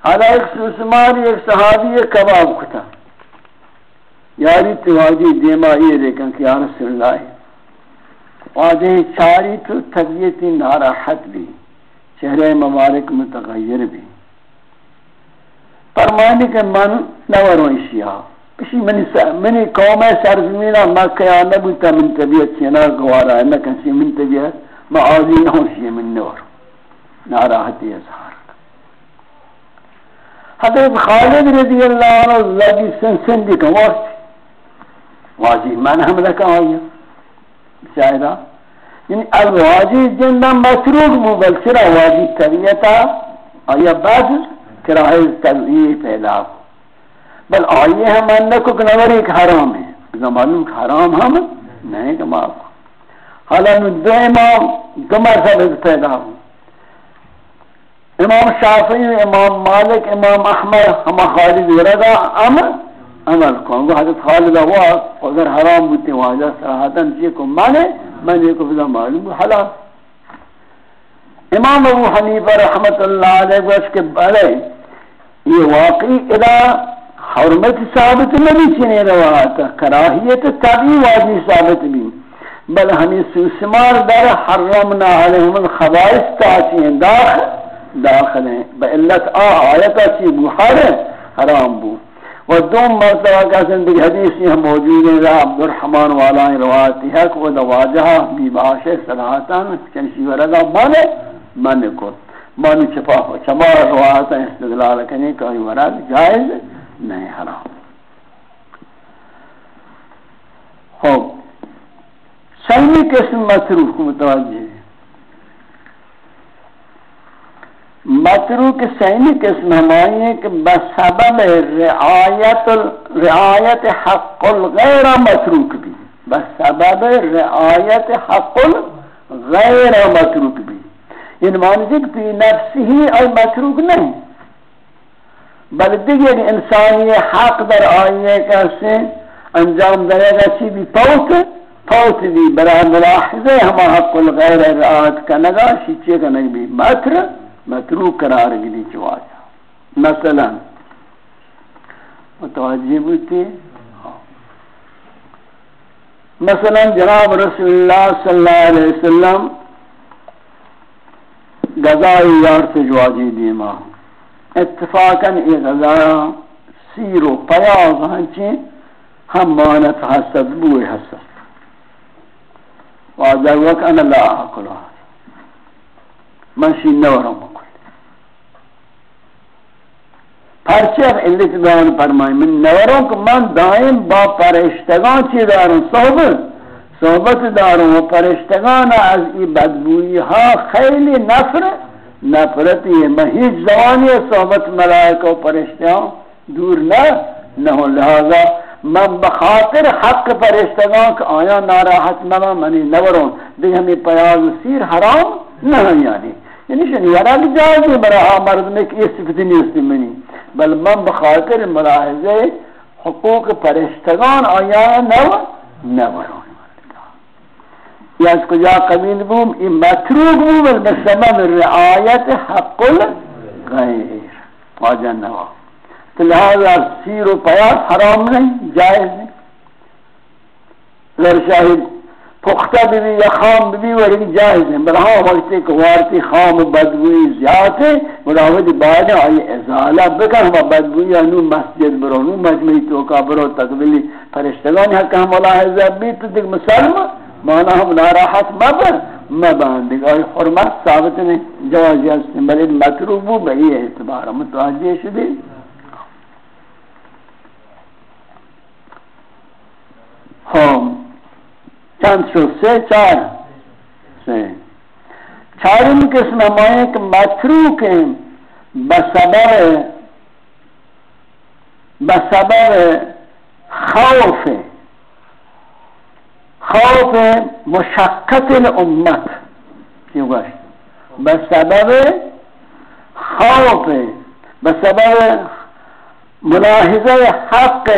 حالا ایک سوسماری ایک صحابی کباب کتا یاری تواجی دیما یہ دیکھن کہ یا رسول اللہ۔ واجہ چاری تو طبیعت ناراحت بھی، چہرے مبارک متغیر بھی۔ فرمانی کہ من نورو اشیاء۔ کسی منی منی قوم سرزمینا مکہ یا نبوتا من طبیعت چینا گوارا ہے میں کنسی من طبیعت معاذی نہ ہوشی من نور ناراحتی اظہار حضرت خالد رضی اللہ عنہ زادی سن سن بھی کموشتی واجی، من ہم لکا آیا شاہدہ یعنی الواجی جندہ مسروق مو بل چرا واجی طبیعتا آیا بعد کراہ طبیعی پیدا بل آئیے ہم انکو کنور ایک حرام ہے۔ اذا معلوم کہ حرام ہم نہیں کہ معاف حالا دو امام دو مرتبہ پیدا ہوں امام شافعی، امام مالک، امام احمد ہم خالد ورگا امر عمل کن. وہ حضرت خالد ہوا اگر حرام بودتے واجہ صراحتاً چیئے کو مانے، میں نے کو فضا معلوم حلال. امام ابو حنیفہ رحمت اللہ علیہ وسلم کے بارے، یہ واقعی ادا حرمت ثابت نہیں چنے رہا تھا کراہیت تبی واجی ثابت بھی. بل ہمیں سوسمار در حرمنا علیہم الخبائث تاچیں داخل داخل ہیں۔ بإلت آ آیتا چی بخار حرام بود و دوم مرتبہ کا زندگی حدیث یہ موجود ہے۔ رہا عبدالرحمن والا روایتی ہے کہ وہ دواجہ بی باشے صلاحاتان چنشی ورگا مانے مانے کو۔ مانے چپا ہو چما روایتا استدلال کرنے کہ ورگ جائز نہیں، حرام۔ خوب۔ سلمی قسم مصروف کو متوجہ ہے متروک سینی قسم ہمائی کہ بسبب رعایت رعایت حق الغیر متروک بھی۔ بسبب رعایت حق الغیر متروک بھی۔ یعنی ان مانزی کہ پی نفسی ہی اور متروک نہیں۔ بل دیگر انسانی حق در آئیے کیسے انجام دے گا چی بھی پوت پوت بھی۔ برا ملاحظے ہما حق الغیر رعایت کا نگا شیچے کا نگ بھی۔ متروک متروک قرار گلی چواجا مثلا متوجہ بوتی مثلا جناب رسول اللہ صلی اللہ علیہ وسلم غذائی یار سے جواجی دیما اتفاقا ای غذایا سیر و پیاز ہنچیں ہم مانت حسد بوئے حسد۔ واجہ وقت أنا لا اکلها من شی نورم۔ پرچه علت بیان فرمای من نورم که من دائم با پرشتگان چی دارم صحبت صحبت دارم و پرشتگان از این بدبویی ها خیلی نفر، نفرتی ہے۔ من هیچ زوانی صحبت ملائک و پرشتگان دور نه نه لہذا من بخاطر حق پرشتگان که آیا ناراحت مما منی نورم دیگه ہمیں پیاز سیر حرام نه یعنی یعنی شنی ورد جائزی برا مرد میں کہ یہ صفتی نیستی منی. بل من بخاطر ملاحظه حقوق پرشتگان آیا نو نو یا از کجا قبیل بوم، این مطروب بوم بسبب رعایت حق الغیر. واجہ نوا. تو لہذا سیر و پیاس حرام نہیں، جائز نہیں. لر شاہد پختہ بھی یا خام بھی بھی وہی جائز ہیں۔ بلہاں وقت ایک وارتی خام بدبوئی زیادہ ہے مراود بعد آئی ازالہ بکر ہم بدبوئی انو مسجد برو نو مجمعی توکا برو تقبیلی فرشتگانی حق ہم ملاحظہ بھی تو دیکھ مسلم، مانا ہم ناراحت مبر مبان دیکھ۔ آئی حرمت ثابت نے جوازی ہستیں بلی مطروبو بہی اعتبار متوجہ شدی ہم ہاں۔ چند شد سه چار سه چارم قسم ہمائیں کہ متروک بسبب بسبب خوف خوف مشقت الامت۔ کیوں گوشت بسبب خوف بسبب ملاحظه حق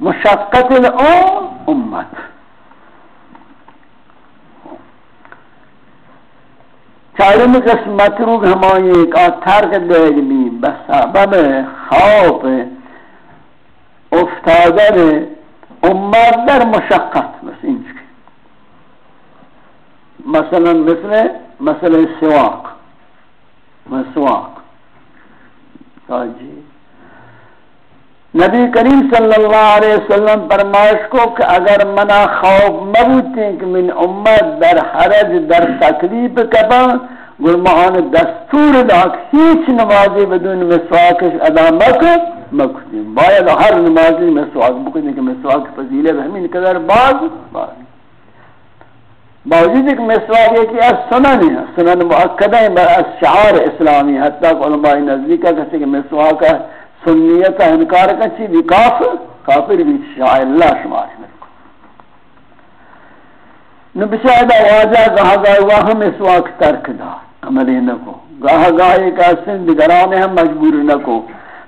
مشقت الامت۔ چارم قسمت رو ہمائی ایک آتھر کے دیگ بھی بسبب خوف افتادر امت در مشقت بس انچ مثلا مثل مثل سواق۔ مسواق جی نبی کریم صلی اللہ علیہ وسلم فرمائش کو کہ اگر منا خوف مبوتی کہ من امت در حرج، در تکلیف کبا گرمہان دستور داک ہیچ نمازی بدون مسواکش ادا مکن مکتیم باید ہر نمازی مسواک بکنی کہ مسواک فضیلے بہمین قدر باز باز۔ باوجود ایک مسواک ہے کہ از سنن ہے۔ سنن مؤکدہ ہے از شعار اسلامی، حتی کہ علماء نزدیکہ کسی کہ مسواک ہے۔ سنیت انکار کا چی بھی کافر کافر بھی شاہ اللہ شمار ہے نو بشاہدہ واجہ گاہ گاہ ہوا ہم اس وقت ترک دا، عملی نکو۔ گاہ گاہ ایک ایسن دگرانے ہم مجبور نکو۔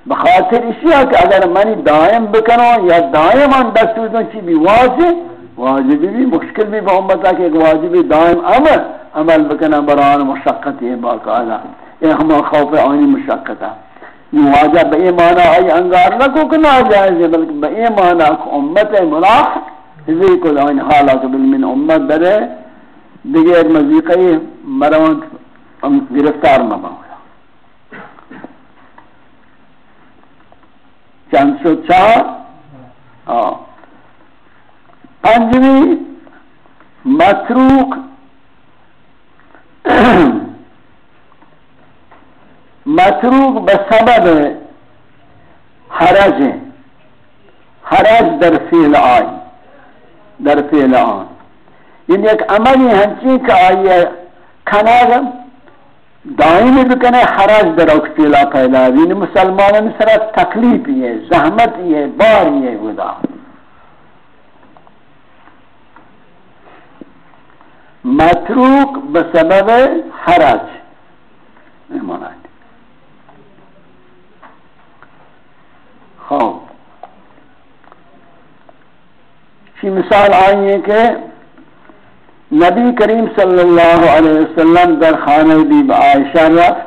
بخاطر اشیاء کہ اگر منی دائم بکنو یا دائم ان دستور دوں چی بھی واجب واجب بھی مشکل بھی با امتا کہ ایک واجب دائم عمل عمل بکنا بران مشقت یہ باقاعدہ۔ یہ ہم خوف آنی مشقت ہے واجہ بے معنی آئی انگار نہ کو کنا جائز ہے بلکہ بے معنی کو امت ملاح اذی کو دائن حالات بالمن امت برے دیگه ایک مزیقی مروان گرفتار نہ باولا چند سو چار پنجوی متروک متروک به سبب حرج حرج در فعل آی در فعل آن. این یک عملی همچین که آیه کناغم دائمی بکنه حرج در اوک پیلا پیدا. این مسلمان سر تکلیف یه زحمت یه بار یه گدا متروک به سبب حرج. ایمانات ہاں۔ خواب شی مثال آئی ہے کہ نبی کریم صلی اللہ علیہ وسلم در خانہ بی عائشہ رفت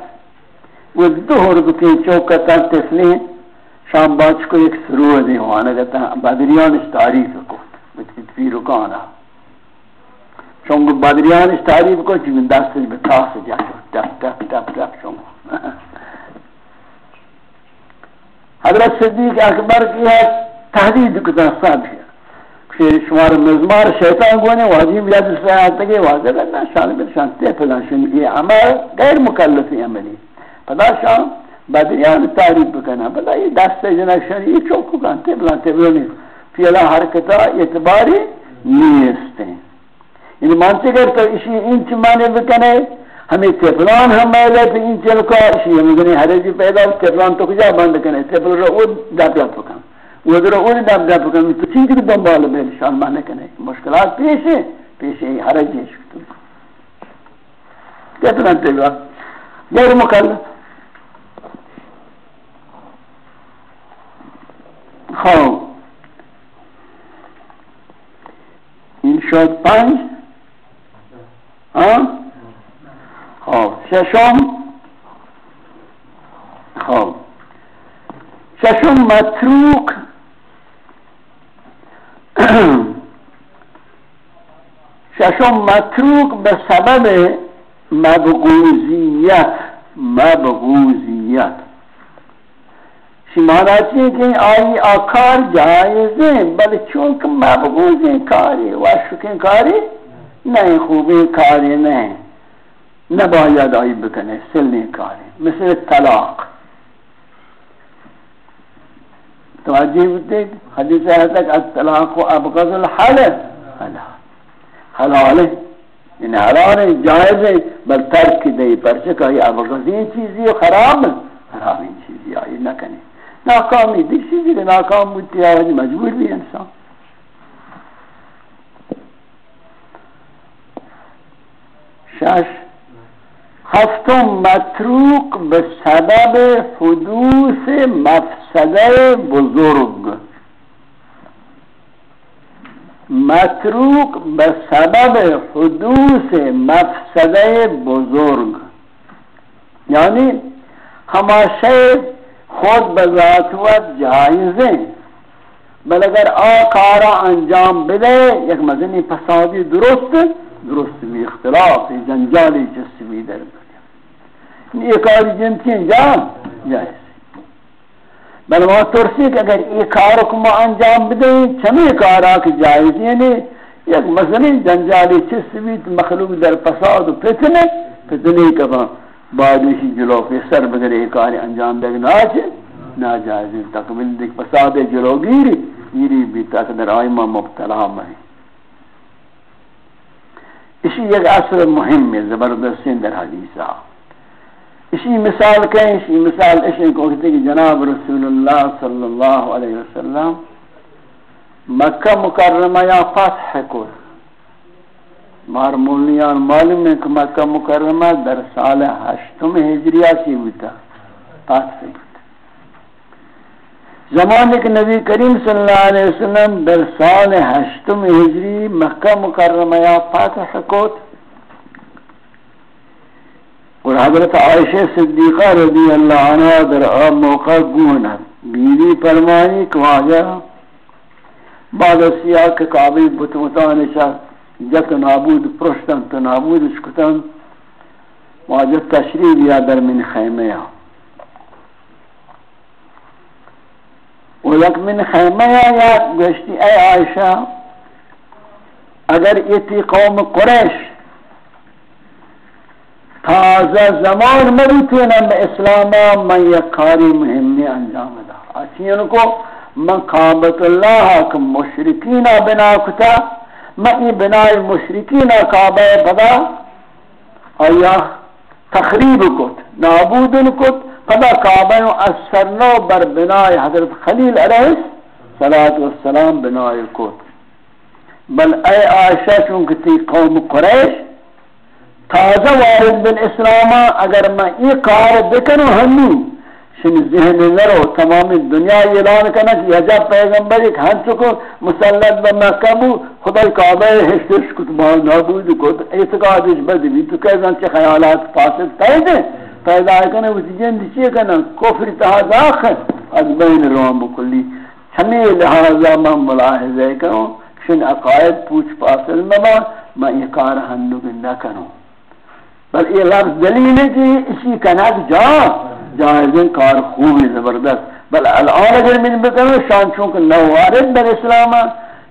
وہ دہر بکی چوکتا تسلیم شام باچ کو ایک سروع دی ہوانا کہتا ہے بدریان اس تعریف کو بکی رکانا چونگو بدریان اس تعریف کو چونگو دست بتا سے جا ٹپ ٹپ ٹپ ٹپ چونگو حضرت صدیق اکبر کی ہے، تحدید کتا صاحب ہے۔ کہ شمار مزمار شیطان گونے واجب یاد سے آتا کہ واضح کرنا شان بر شان تے فلان شن۔ یہ عمل غیر مکلفی عملی۔ پدا شان، بدریان تعریف بکنا۔ پدا یہ دست جنا شریع چوکو کان تے فلان تے فلان فیلا حرکتا اعتباری نیستے یعنی مانتے گر تو اسی انچ مانے بکنے۔ همین تفلان هم میله این چلکا شیه یعنی میگنی حرجی پیدا تفلان تو کجا بند کنه؟ تفل رو اون دب دب بکن. و در او دب دب بکن. تو چین که دنبال بیل شان ما نکنه مشکلات پیشه پیشه این حرجیش تفلان تفلان. غیر مکلف. خب. این شد پنج. ها؟ خب ششم؟ خب. ششم متروک. ششم متروک به سبب مبغوزیت مبغوزیت شمانا چیئے کہ آئی آکار جائز ہیں بل چونکہ مبغوز کاری. وشکیں کاری؟ نہیں خوبی کاری نہیں نباید آیی بکنه سلنی کاری مثل طلاق. تو عجیب بودید حدیث ہے تک الطلاق و ابغض الحل حلال. حلال. یعنی حلال ہے جائز ہے بل ترک دی پرچک آیی ابغضی چیزی و خراب خراب این آئی نہ نکنی. ناکامی دیگه چیزی ناکام بود آئی مجبور بھی انسان. شاش هفتم متروک به سبب حدوث مفسده بزرگ۔ متروک به سبب حدوث مفسده بزرگ۔ یعنی هماشه خود بذات وقت جائز ہیں۔ بل اگر آکارا انجام بدے، یک مدنی پسادی درست درست بھی اختلاف، جنجالی جس بھی در بدے یہ کاری جنتی انجام جائز. بل وہ ترسی کہ اگر ایک کار کو ما انجام بدے چمی کارا کی جائز. یعنی یک مدنی جنجالی چس بھی مخلوق در پساد و فتنے فتنے کبھا بعدشی جلو کے سر بگر ایک آنے انجام دے نہ چے ناجائز. تقبل دیکھ فساد جلو گیری گیری بھی تک در آئیما مبتلا میں اسی ایک اثر مهم ہے زبردست در حدیثہ اسی مثال کہیں، اسی مثال اسی کو کہتے کہ جناب رسول اللہ صلی اللہ علیہ وسلم مکہ مکرمہ یا فتح کو، مار مولیان معلوم ہے کہ مکہ مکرمہ در سال ہشتم ہجریہ سی ہوتا فتح زمانے کے نبی کریم صلی اللہ علیہ وسلم در سال ہشتم ہجری مکہ مکرمہ یا فتح کوت اور حضرت عائشہ صدیقہ رضی اللہ عنہ در آب موقع گونا بیوی فرمائی کہ واجہ، بعد سیاہ کے قابل بتمتانے چاہ جت نابود پرشتن تو نابود شکتن، واجہ تشریف یا در من خیمہ یا۔ ولک من خیمہ یا گوشتی، اے عائشہ، اگر ایتی قوم قریش تازہ زمان مریتینا میں اسلاما من یک کاری مهمی انجام دا۔ آچین کو من قابط اللہ کم مشرکین بنا کتا من ای بنای مشرکین کعبہ بدا۔ آیا تخریب کت، نابود کت فلا کعبہ اثرنو بر بنائے حضرت خلیل علیہ السلام بنائے کوت بل اے عائشہ، چونکہ تی قوم قریش تازہ وارد بالاسلام اگر میں یہ کار بکنو ہمی، شن ذہن نظر نرو، تمام دنیا اعلان کرنا کہ یجب پیغمبر ایک ہن چکو، مسلط بمکہ بو خدا کعبہ ہشتش کت مال نابود کت اعتقادش بدوی تو کہہ کہزن چه خیالات فاسد قید ہیں پیدا کرنے اس جند چیئے کرنا کفر تہا داخل از بین روان بکلی چھمی لحاظا من ملاحظہ کروں، شن عقائد پوچھ پاسل مبا میں یہ کار ہنو نہ کروں۔ بل یہ لفظ دلیل ہے کہ اسی کنک جا، جائزن کار خوب زبردست. بل الان اگر من بکنو، شان چونکہ نوارد در اسلام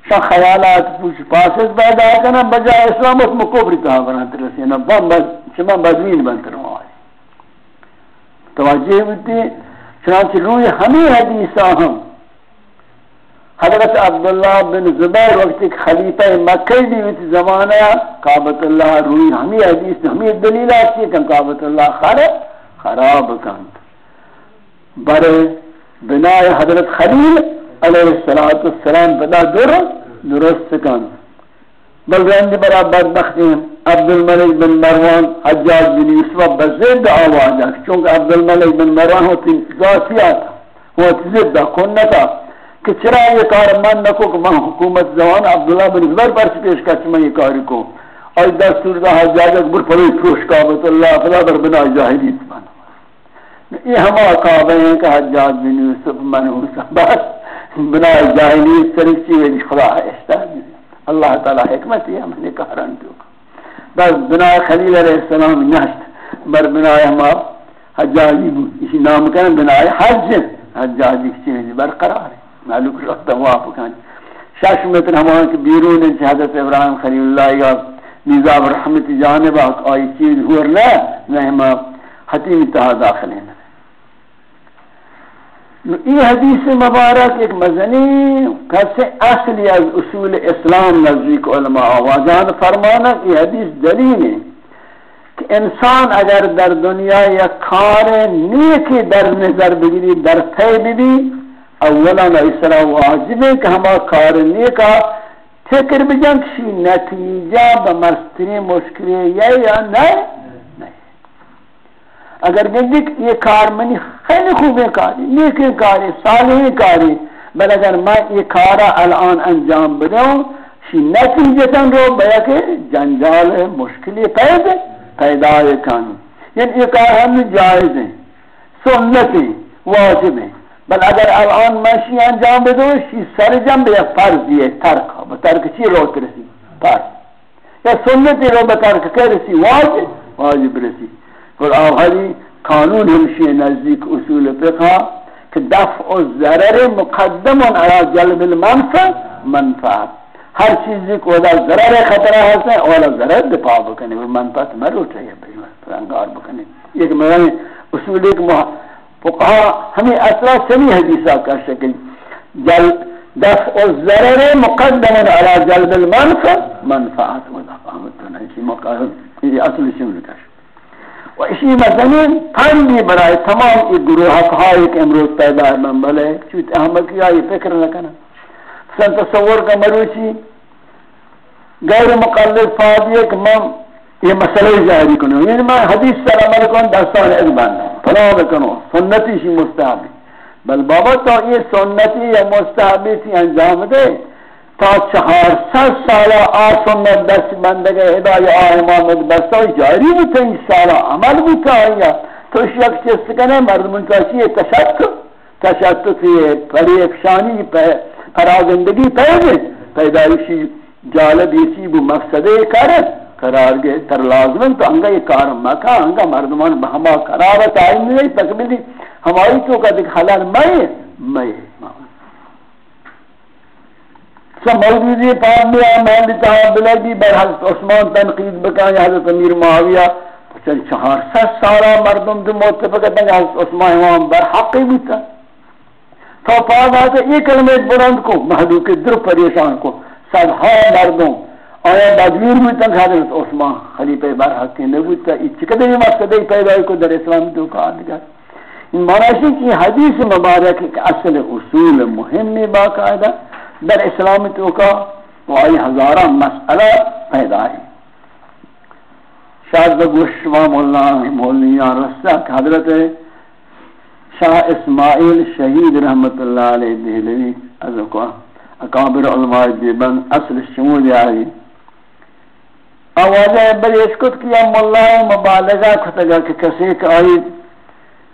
شان خیالات پوچھ پاسل پیدا کرنا بجائے اسلام اس مکفر تہا بنا ترسینا بم بس چما بدوین بنتر ہوا توجہ ہوتی چنانچہ روی ہمیں حدیثہ ہم حضرت عبداللہ بن زبیر وقت ایک خلیفہ مکہ دی ویت زمانہ قابط اللہ روی، ہمیں حدیث ہمیں دلیل آتی کہ قابط اللہ خراب خراب کند برے بنا حضرت خلیل علیہ السلام بدا در درست کند بل رند برا بدبختیم عبد الملک بن مروان، حجاج بن یوسف بزد آواز چونکہ عبد الملک بن مروان ہوتی ذاتیات ہوتی زد کنتا کہ چرا یہ کار من نکو کہ من حکومت زوان عبداللہ بن زبر پر پیش کر میں یہ کاری کو۔ اور دستور دا حجاج اکبر پڑی پروش کابت اللہ، فلا در بنا جاہلیت بنا یہ ہما کعبہ ہیں کہ حجاج بن یوسف من حسن بس۔ بنا جاہلیت سرکچی ویدی خدا ہے اللہ تعالی حکمت ہے، ہم نے کہا رن تو بس بنا خلیل علیہ السلام نشت، بر بنا ہم حجاجی بود۔ اسی نام کرن بنا حج، حجاجی چیز برقرار ہے۔ معلوم شو طواف کان شش متر ہمان کے بیرون حضرت ابراہیم خلیل اللہ یا نظام رحمت جانب آئی چیز ہور نہ نہ حتیم تہا داخل ہیں۔ یہ حدیث مبارک ایک مزنی کسے اصلی از اصول اسلام نزدیک علماء آوازان فرمانا کہ حدیث دلیل ہے کہ انسان اگر در دنیا یا کار نیکی در نظر بگیری، در تی بھی اولا اسرا واجب ہے کہ ہما کار نیکا فکر بجن کشی نتیجہ بمستری مشکلی یا نہیں اگر گنجی یہ کار منی خیلی خوب کاری نیک کاری صالح کاری، بل اگر میں یہ کارا الان انجام بدوں شی نتیجتا رو بیا کہ جنجال مشکلی پیدا پیدا کانی۔ یعنی یہ کار ہم جائز ہیں سنتی واجب ہیں۔ بل اگر الان میں شی انجام بدوں شی سر جنب یا فرض یہ ترک ہو بترک چی رو کرسی فرض. یا سنتی رو بترک کرسی واجب. واجب رسی. اور آخری قانون ہمشی نزدیک اصول فقہ کہ دفع الضرر مقدم على جلب المنفع منفعت ہر چیزی کو دا ضرر خطرہ ہے اولا ضرر دفاع بکنے اور منفعت مرو چاہیے پرنگار بکنے ایک مرانی اصول ایک فقہ ہمیں اصلا سمی حدیثہ کر سکیں۔ جل دفع الضرر مقدم على جلب المنفع منفعت ودا قامت تو نہیں مقاہد یہ اصل شمل کر و اسی مزنین پندی برای تمام ای گروہ ہائی کہ امروز پیدا ہے، من بلے چوت احمد کیا یہ فکر نہ سن تصور کا مروچی، غیر مقلد فادی کہ میں یہ مسئلہ ظاہری کنو یعنی میں حدیث سر عمل کن، دستان اقبال فلا بکنو. سنتی شی مستحبی. بل بابا تو یہ سنتی یا مستحبی تھی انجام دے، تا چهار ست سالا آسان دست بندگے بندگه هدای آهمامد بستا جاری بوده این سالا عمل بوده آیا تو یک چیز کنه مردمون کاشی تشکر تشکر پریفشانی پرازندگی پیدا پیدایشی جالب ایسی بو مقصده کرد قرار گئے، تر لازمن تو انگا یہ کار مکا انگا مردمان بہما قرارت آئی نہیں تکمیلی ہماری تو کا دیکھ حلال میں میں موجودی پاک میں آمان لتا بلگی بر حضرت عثمان تنقید بکانی حضرت امیر معاویہ۔ چل چہار ست سارا مردم دو متفقت ہیں حضرت عثمان امام بر حقی بیتا تو پاک آتا ایک کلمت بلند کو، محدود کے در پریشان کو صدہا مردم۔ آیا بدویر بیتا حضرت عثمان خلیفہ بر حقی نبوتا چکتے ہی مقصدی پیدای کو در اسلام دو کا آدگر ان معنی کہ حدیث مبارک ایک اصل اصول مهم باقاعدہ در اسلام تو کا وائی ہزارہ مسئلہ پیدا ہے۔ شاید بگوش مولا مولیاں رسا کہ حضرت شاہ اسماعیل شہید رحمت اللہ علیہ دہلوی، از اکابر علماء دیبن اصل شمول آئی۔ آوازہ بلی اسکت کیا مولا مبالغہ کھتگا کہ کسی کہ آئی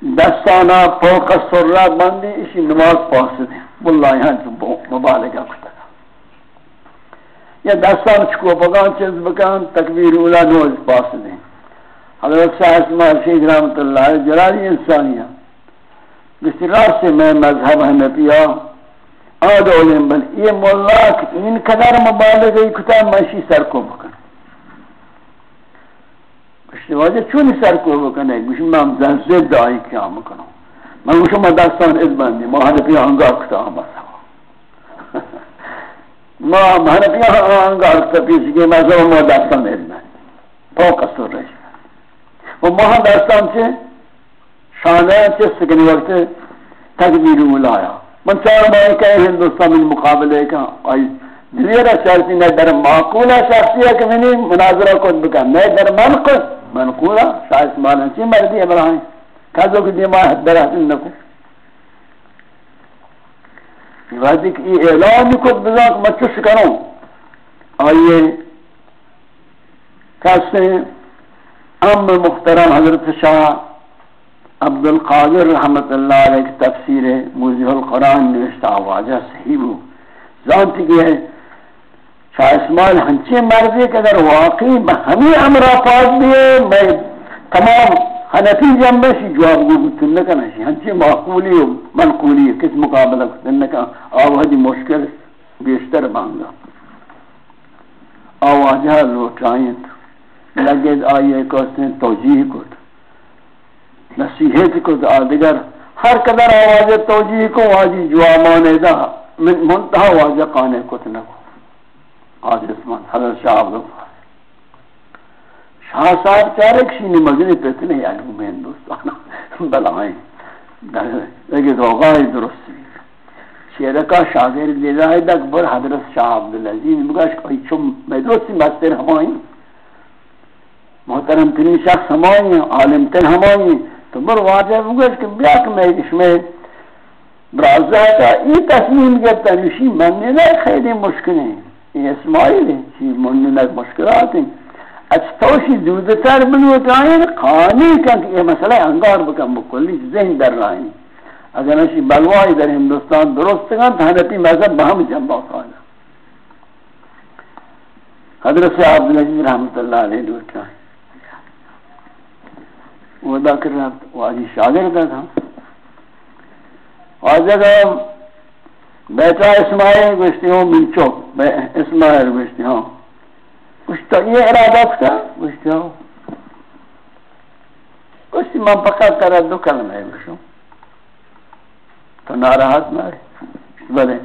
دستانا فوق سرہ بندی اسی نماز پاسد ہیں والله یہاں تو مبالغہ کتا یا دستان چکو بگان چیز بکان تکبیر اولا نوز پاس دیں حضرت شاہ اسماعیل شیخ رحمت اللہ جلالی انسانیہ۔ بسی راست میں مذہب حنفیہ آد علم بل یہ مولا ان قدر مبالغہ کتا مشی سر کو بکن بسی واجہ چونی سر کو بکن ہے بسی میں زنزد دائی کیا مکنوں من گوشم ما دستان از بندی ما هنفی هنگار کتا هم ما هنفی هنگار کتا پیسی که مذهب ما دستان از بندی پاک اصور رش و ما هم دستان چه شانه چه سکنی وقت تکبیر اولایا من چهار ماهی که هندوستان من مقابله که آئی دیگر شرطی نه در معقول شخصی ہے کہ منی مناظرہ کن بکن نه در منقل منقولا شاہ اسمالا چی مردی ابراہیم؟ کازو کہ دیما درہ انکو وادی کہ یہ اعلان کو بزاق مچس کروں آئیے کاسے ام محترم حضرت شاہ عبد القادر رحمت اللہ علیہ کی تفسیر موزی القرآن نوشتہ آوازہ صحیح ہو زانتی کہ ہے شاہ ہنچے مرضی کہ اگر واقعی ہمیں امرہ پاس دیئے میں تمام حنفی جنبے سی جواب گو بتن نکنا شی ہنچے معقولی و منقولی کس مقابلہ کتن نکنا آوازی مشکل بیشتر بانگا۔ آواجہ لوٹائیں لگید آئیے کوستے توجیح کت نصیحت کت آدگر ہر قدر آواز توجیح کو واجی جوابانے دا۔ منتہا واجہ قانے کت نکو آج اسمان حضرت شاہ عبدالفا شاہ صاحب چارے کسی نے مجھے پیتے نہیں علم میں یعنی ہندوستان بلائیں۔ لیکن روغائی درست شیرہ کا شاگر لیدہ ہے دکبر حضرت شاہ عبدالعزیز مگاش کوئی چم میں درستی مستر ہمائیں۔ محترم تنی شخص ہمائیں، عالم تن ہمائیں۔ تو بر واجہ مگاش کہ بیاک میں، اس میں برازہ کا یہ تصمیم گرتا نشی مننے نہیں خیلی مشکل ہیں یہ اسماعیل ہے چی مننے مشکلات ہیں۔ اچھا اچتوشی دودتر بلوت آئین قانی کن کہ یہ مسئلہ انگار بکن، بکلی ذہن در رائن اگر نشی بلوائی در ہندوستان درست کن تو حنفی مذہب بہم جنبا خوانا حضرت سے عبدالعزیز رحمت اللہ علیہ دوٹ آئین وہ دا کر رہا واجی شاگرد تھا۔ واجہ کہ بیٹا اسماعیل گوشتی ہوں ملچو اسماعیل گوشتی ہوں۔ کچھ تو یہ ارادت کا کچھ تو کچھ من فقط کرا دو کلمہ ہے بشو تو ناراحت نہ ہے بلے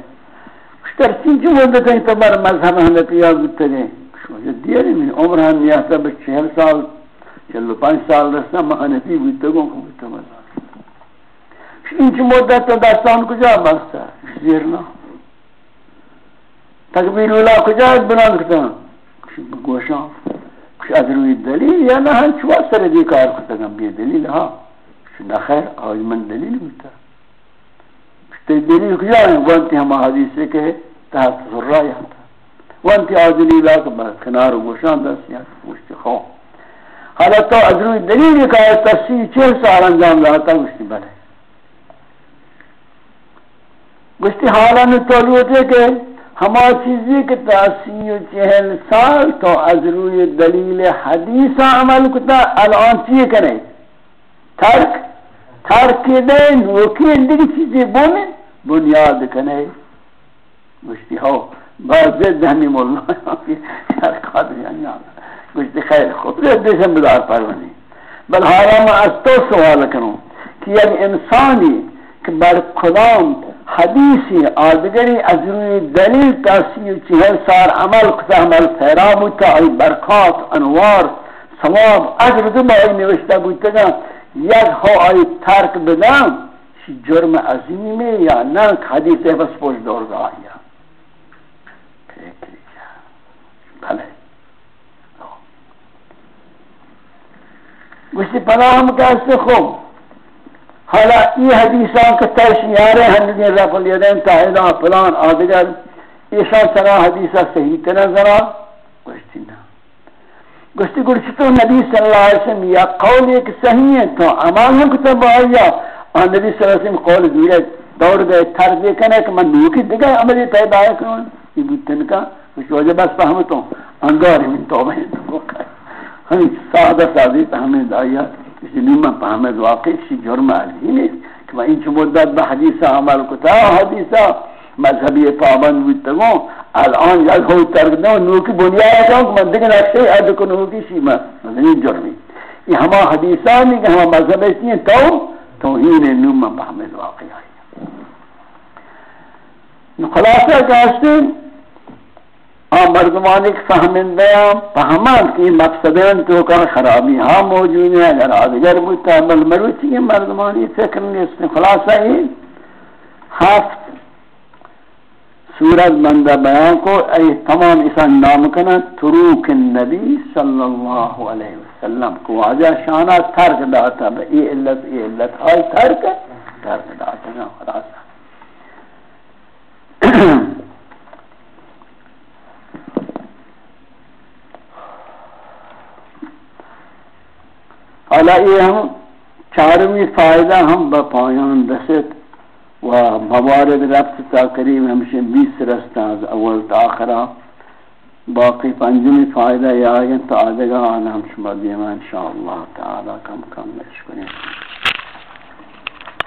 کچھ ترسیم جو مدت ہے تو بار مذہب حنفیہ گتے گئے۔ کچھ دیئے نہیں من عمر ہم نیاستا بچہر سال، چلو پانچ سال رسنا محنفی گتے گوں کو گتے مذہب انچ مدت دستان کجا بستا زیر نہ تکبیر اللہ کجا بنان کتا گوشان کش از روی دلیل یا نه هن چوا سر دی کار کتگم بی دلیل ها نخیر آج من دلیل بیتا کشتی دلیل کجا ہے وانتی ہما حدیث کے تحت ذرہ یا تا وانتی آج دلیل آکا بس کنار گوشان دست یا گوشتی خواہ حالا تو از روی دلیل کار تفسیر چه سال انجام داتا گوشتی بلے گوشتی حالا نتولوتے کہ ہما چیزی کے تاثیر چہل سال تو از روی دلیل حدیث عمل کتا الان چیئے کریں۔ ترک ترک دیں نوکی دیگی چیزی بومن بنیاد کنے۔ گوشتی ہو بعض زد دہمی مولا ہاں، یار قادر یعنی آنا گوشتی خیر، خود دیشن بدار پرونی بل حالا میں از تو سوال کروں کہ یک انسانی کہ بر کدام حدیثی آدگری از روی دلیل تاثیر چهل سار عمل کتا عمل پیرا بودتا ای برکات، انوار، ثواب اجر دو بائی نوشتا بودتا یک ها آئی ترک بدم شی جرم عظیمه یا نه حدیث بس پوش دور آیا بله. گوشتی پناہ ہم کہتے خوب حالا یہ حدیثان کا تشیارے ہندگی رفع الیدین تاہدہ پلان آدگر ایشا سرا حدیثہ صحیح تنا ذرا گوشتی نا گوشتی گوشتی تو نبی صلی اللہ علیہ وسلم یا قول ایک صحیح ہے تو امان ہم کتب آیا آن نبی صلی اللہ علیہ وسلم قول دیرے دور گئے تھر دیکھنے کہ من نوکی دیگا عملی پیدا ہے کروں یہ بودتن کا کچھ وجہ بس فہمتوں انگار من توبہ ہم سادہ سادی فہمت آیا کسی نیمہ پہمد واقع کسی جرم علی نہیں کہ میں انچو مدت با حدیثہ عمل کتا حدیثہ مذہبی پابند بیتا گو الان یک ہو ترک دو نوکی بنیاد کن من دیکھ نقشے اد کو نوکی سیما مذہبی جرمی. یہ ہما حدیثہ نہیں کہ ہما مذہب اس نہیں تو توہین نیمہ پہمد واقع آئی خلاصہ کہتے ہیں ہاں مردمانی فهمنده فهمند که این مقصدان تو کار خرابی ها موجود ہے اگر آدگر بودتا بل مروچی که مردمانی فکر نیست خلاصہ این هفت سورت بندہ بیان کو ای تمام اسان نام کنا، تروک النبی صلی اللہ علیہ وسلم کو آجا شانہ ترک داتا با ای علت ای علت های ترک ترک داتا، خلاصہ۔ حالا یہ ہم، چارمی فائدہ ہم بپایان رسد و موارد رفت تا قریب ہمشہ بیس رستہ از اول تا آخرہ، باقی پنجمی فائدہ یہ آگے تا آدھگا آنا ہم شما دیما انشاءاللہ تعالی کم کم نشکنی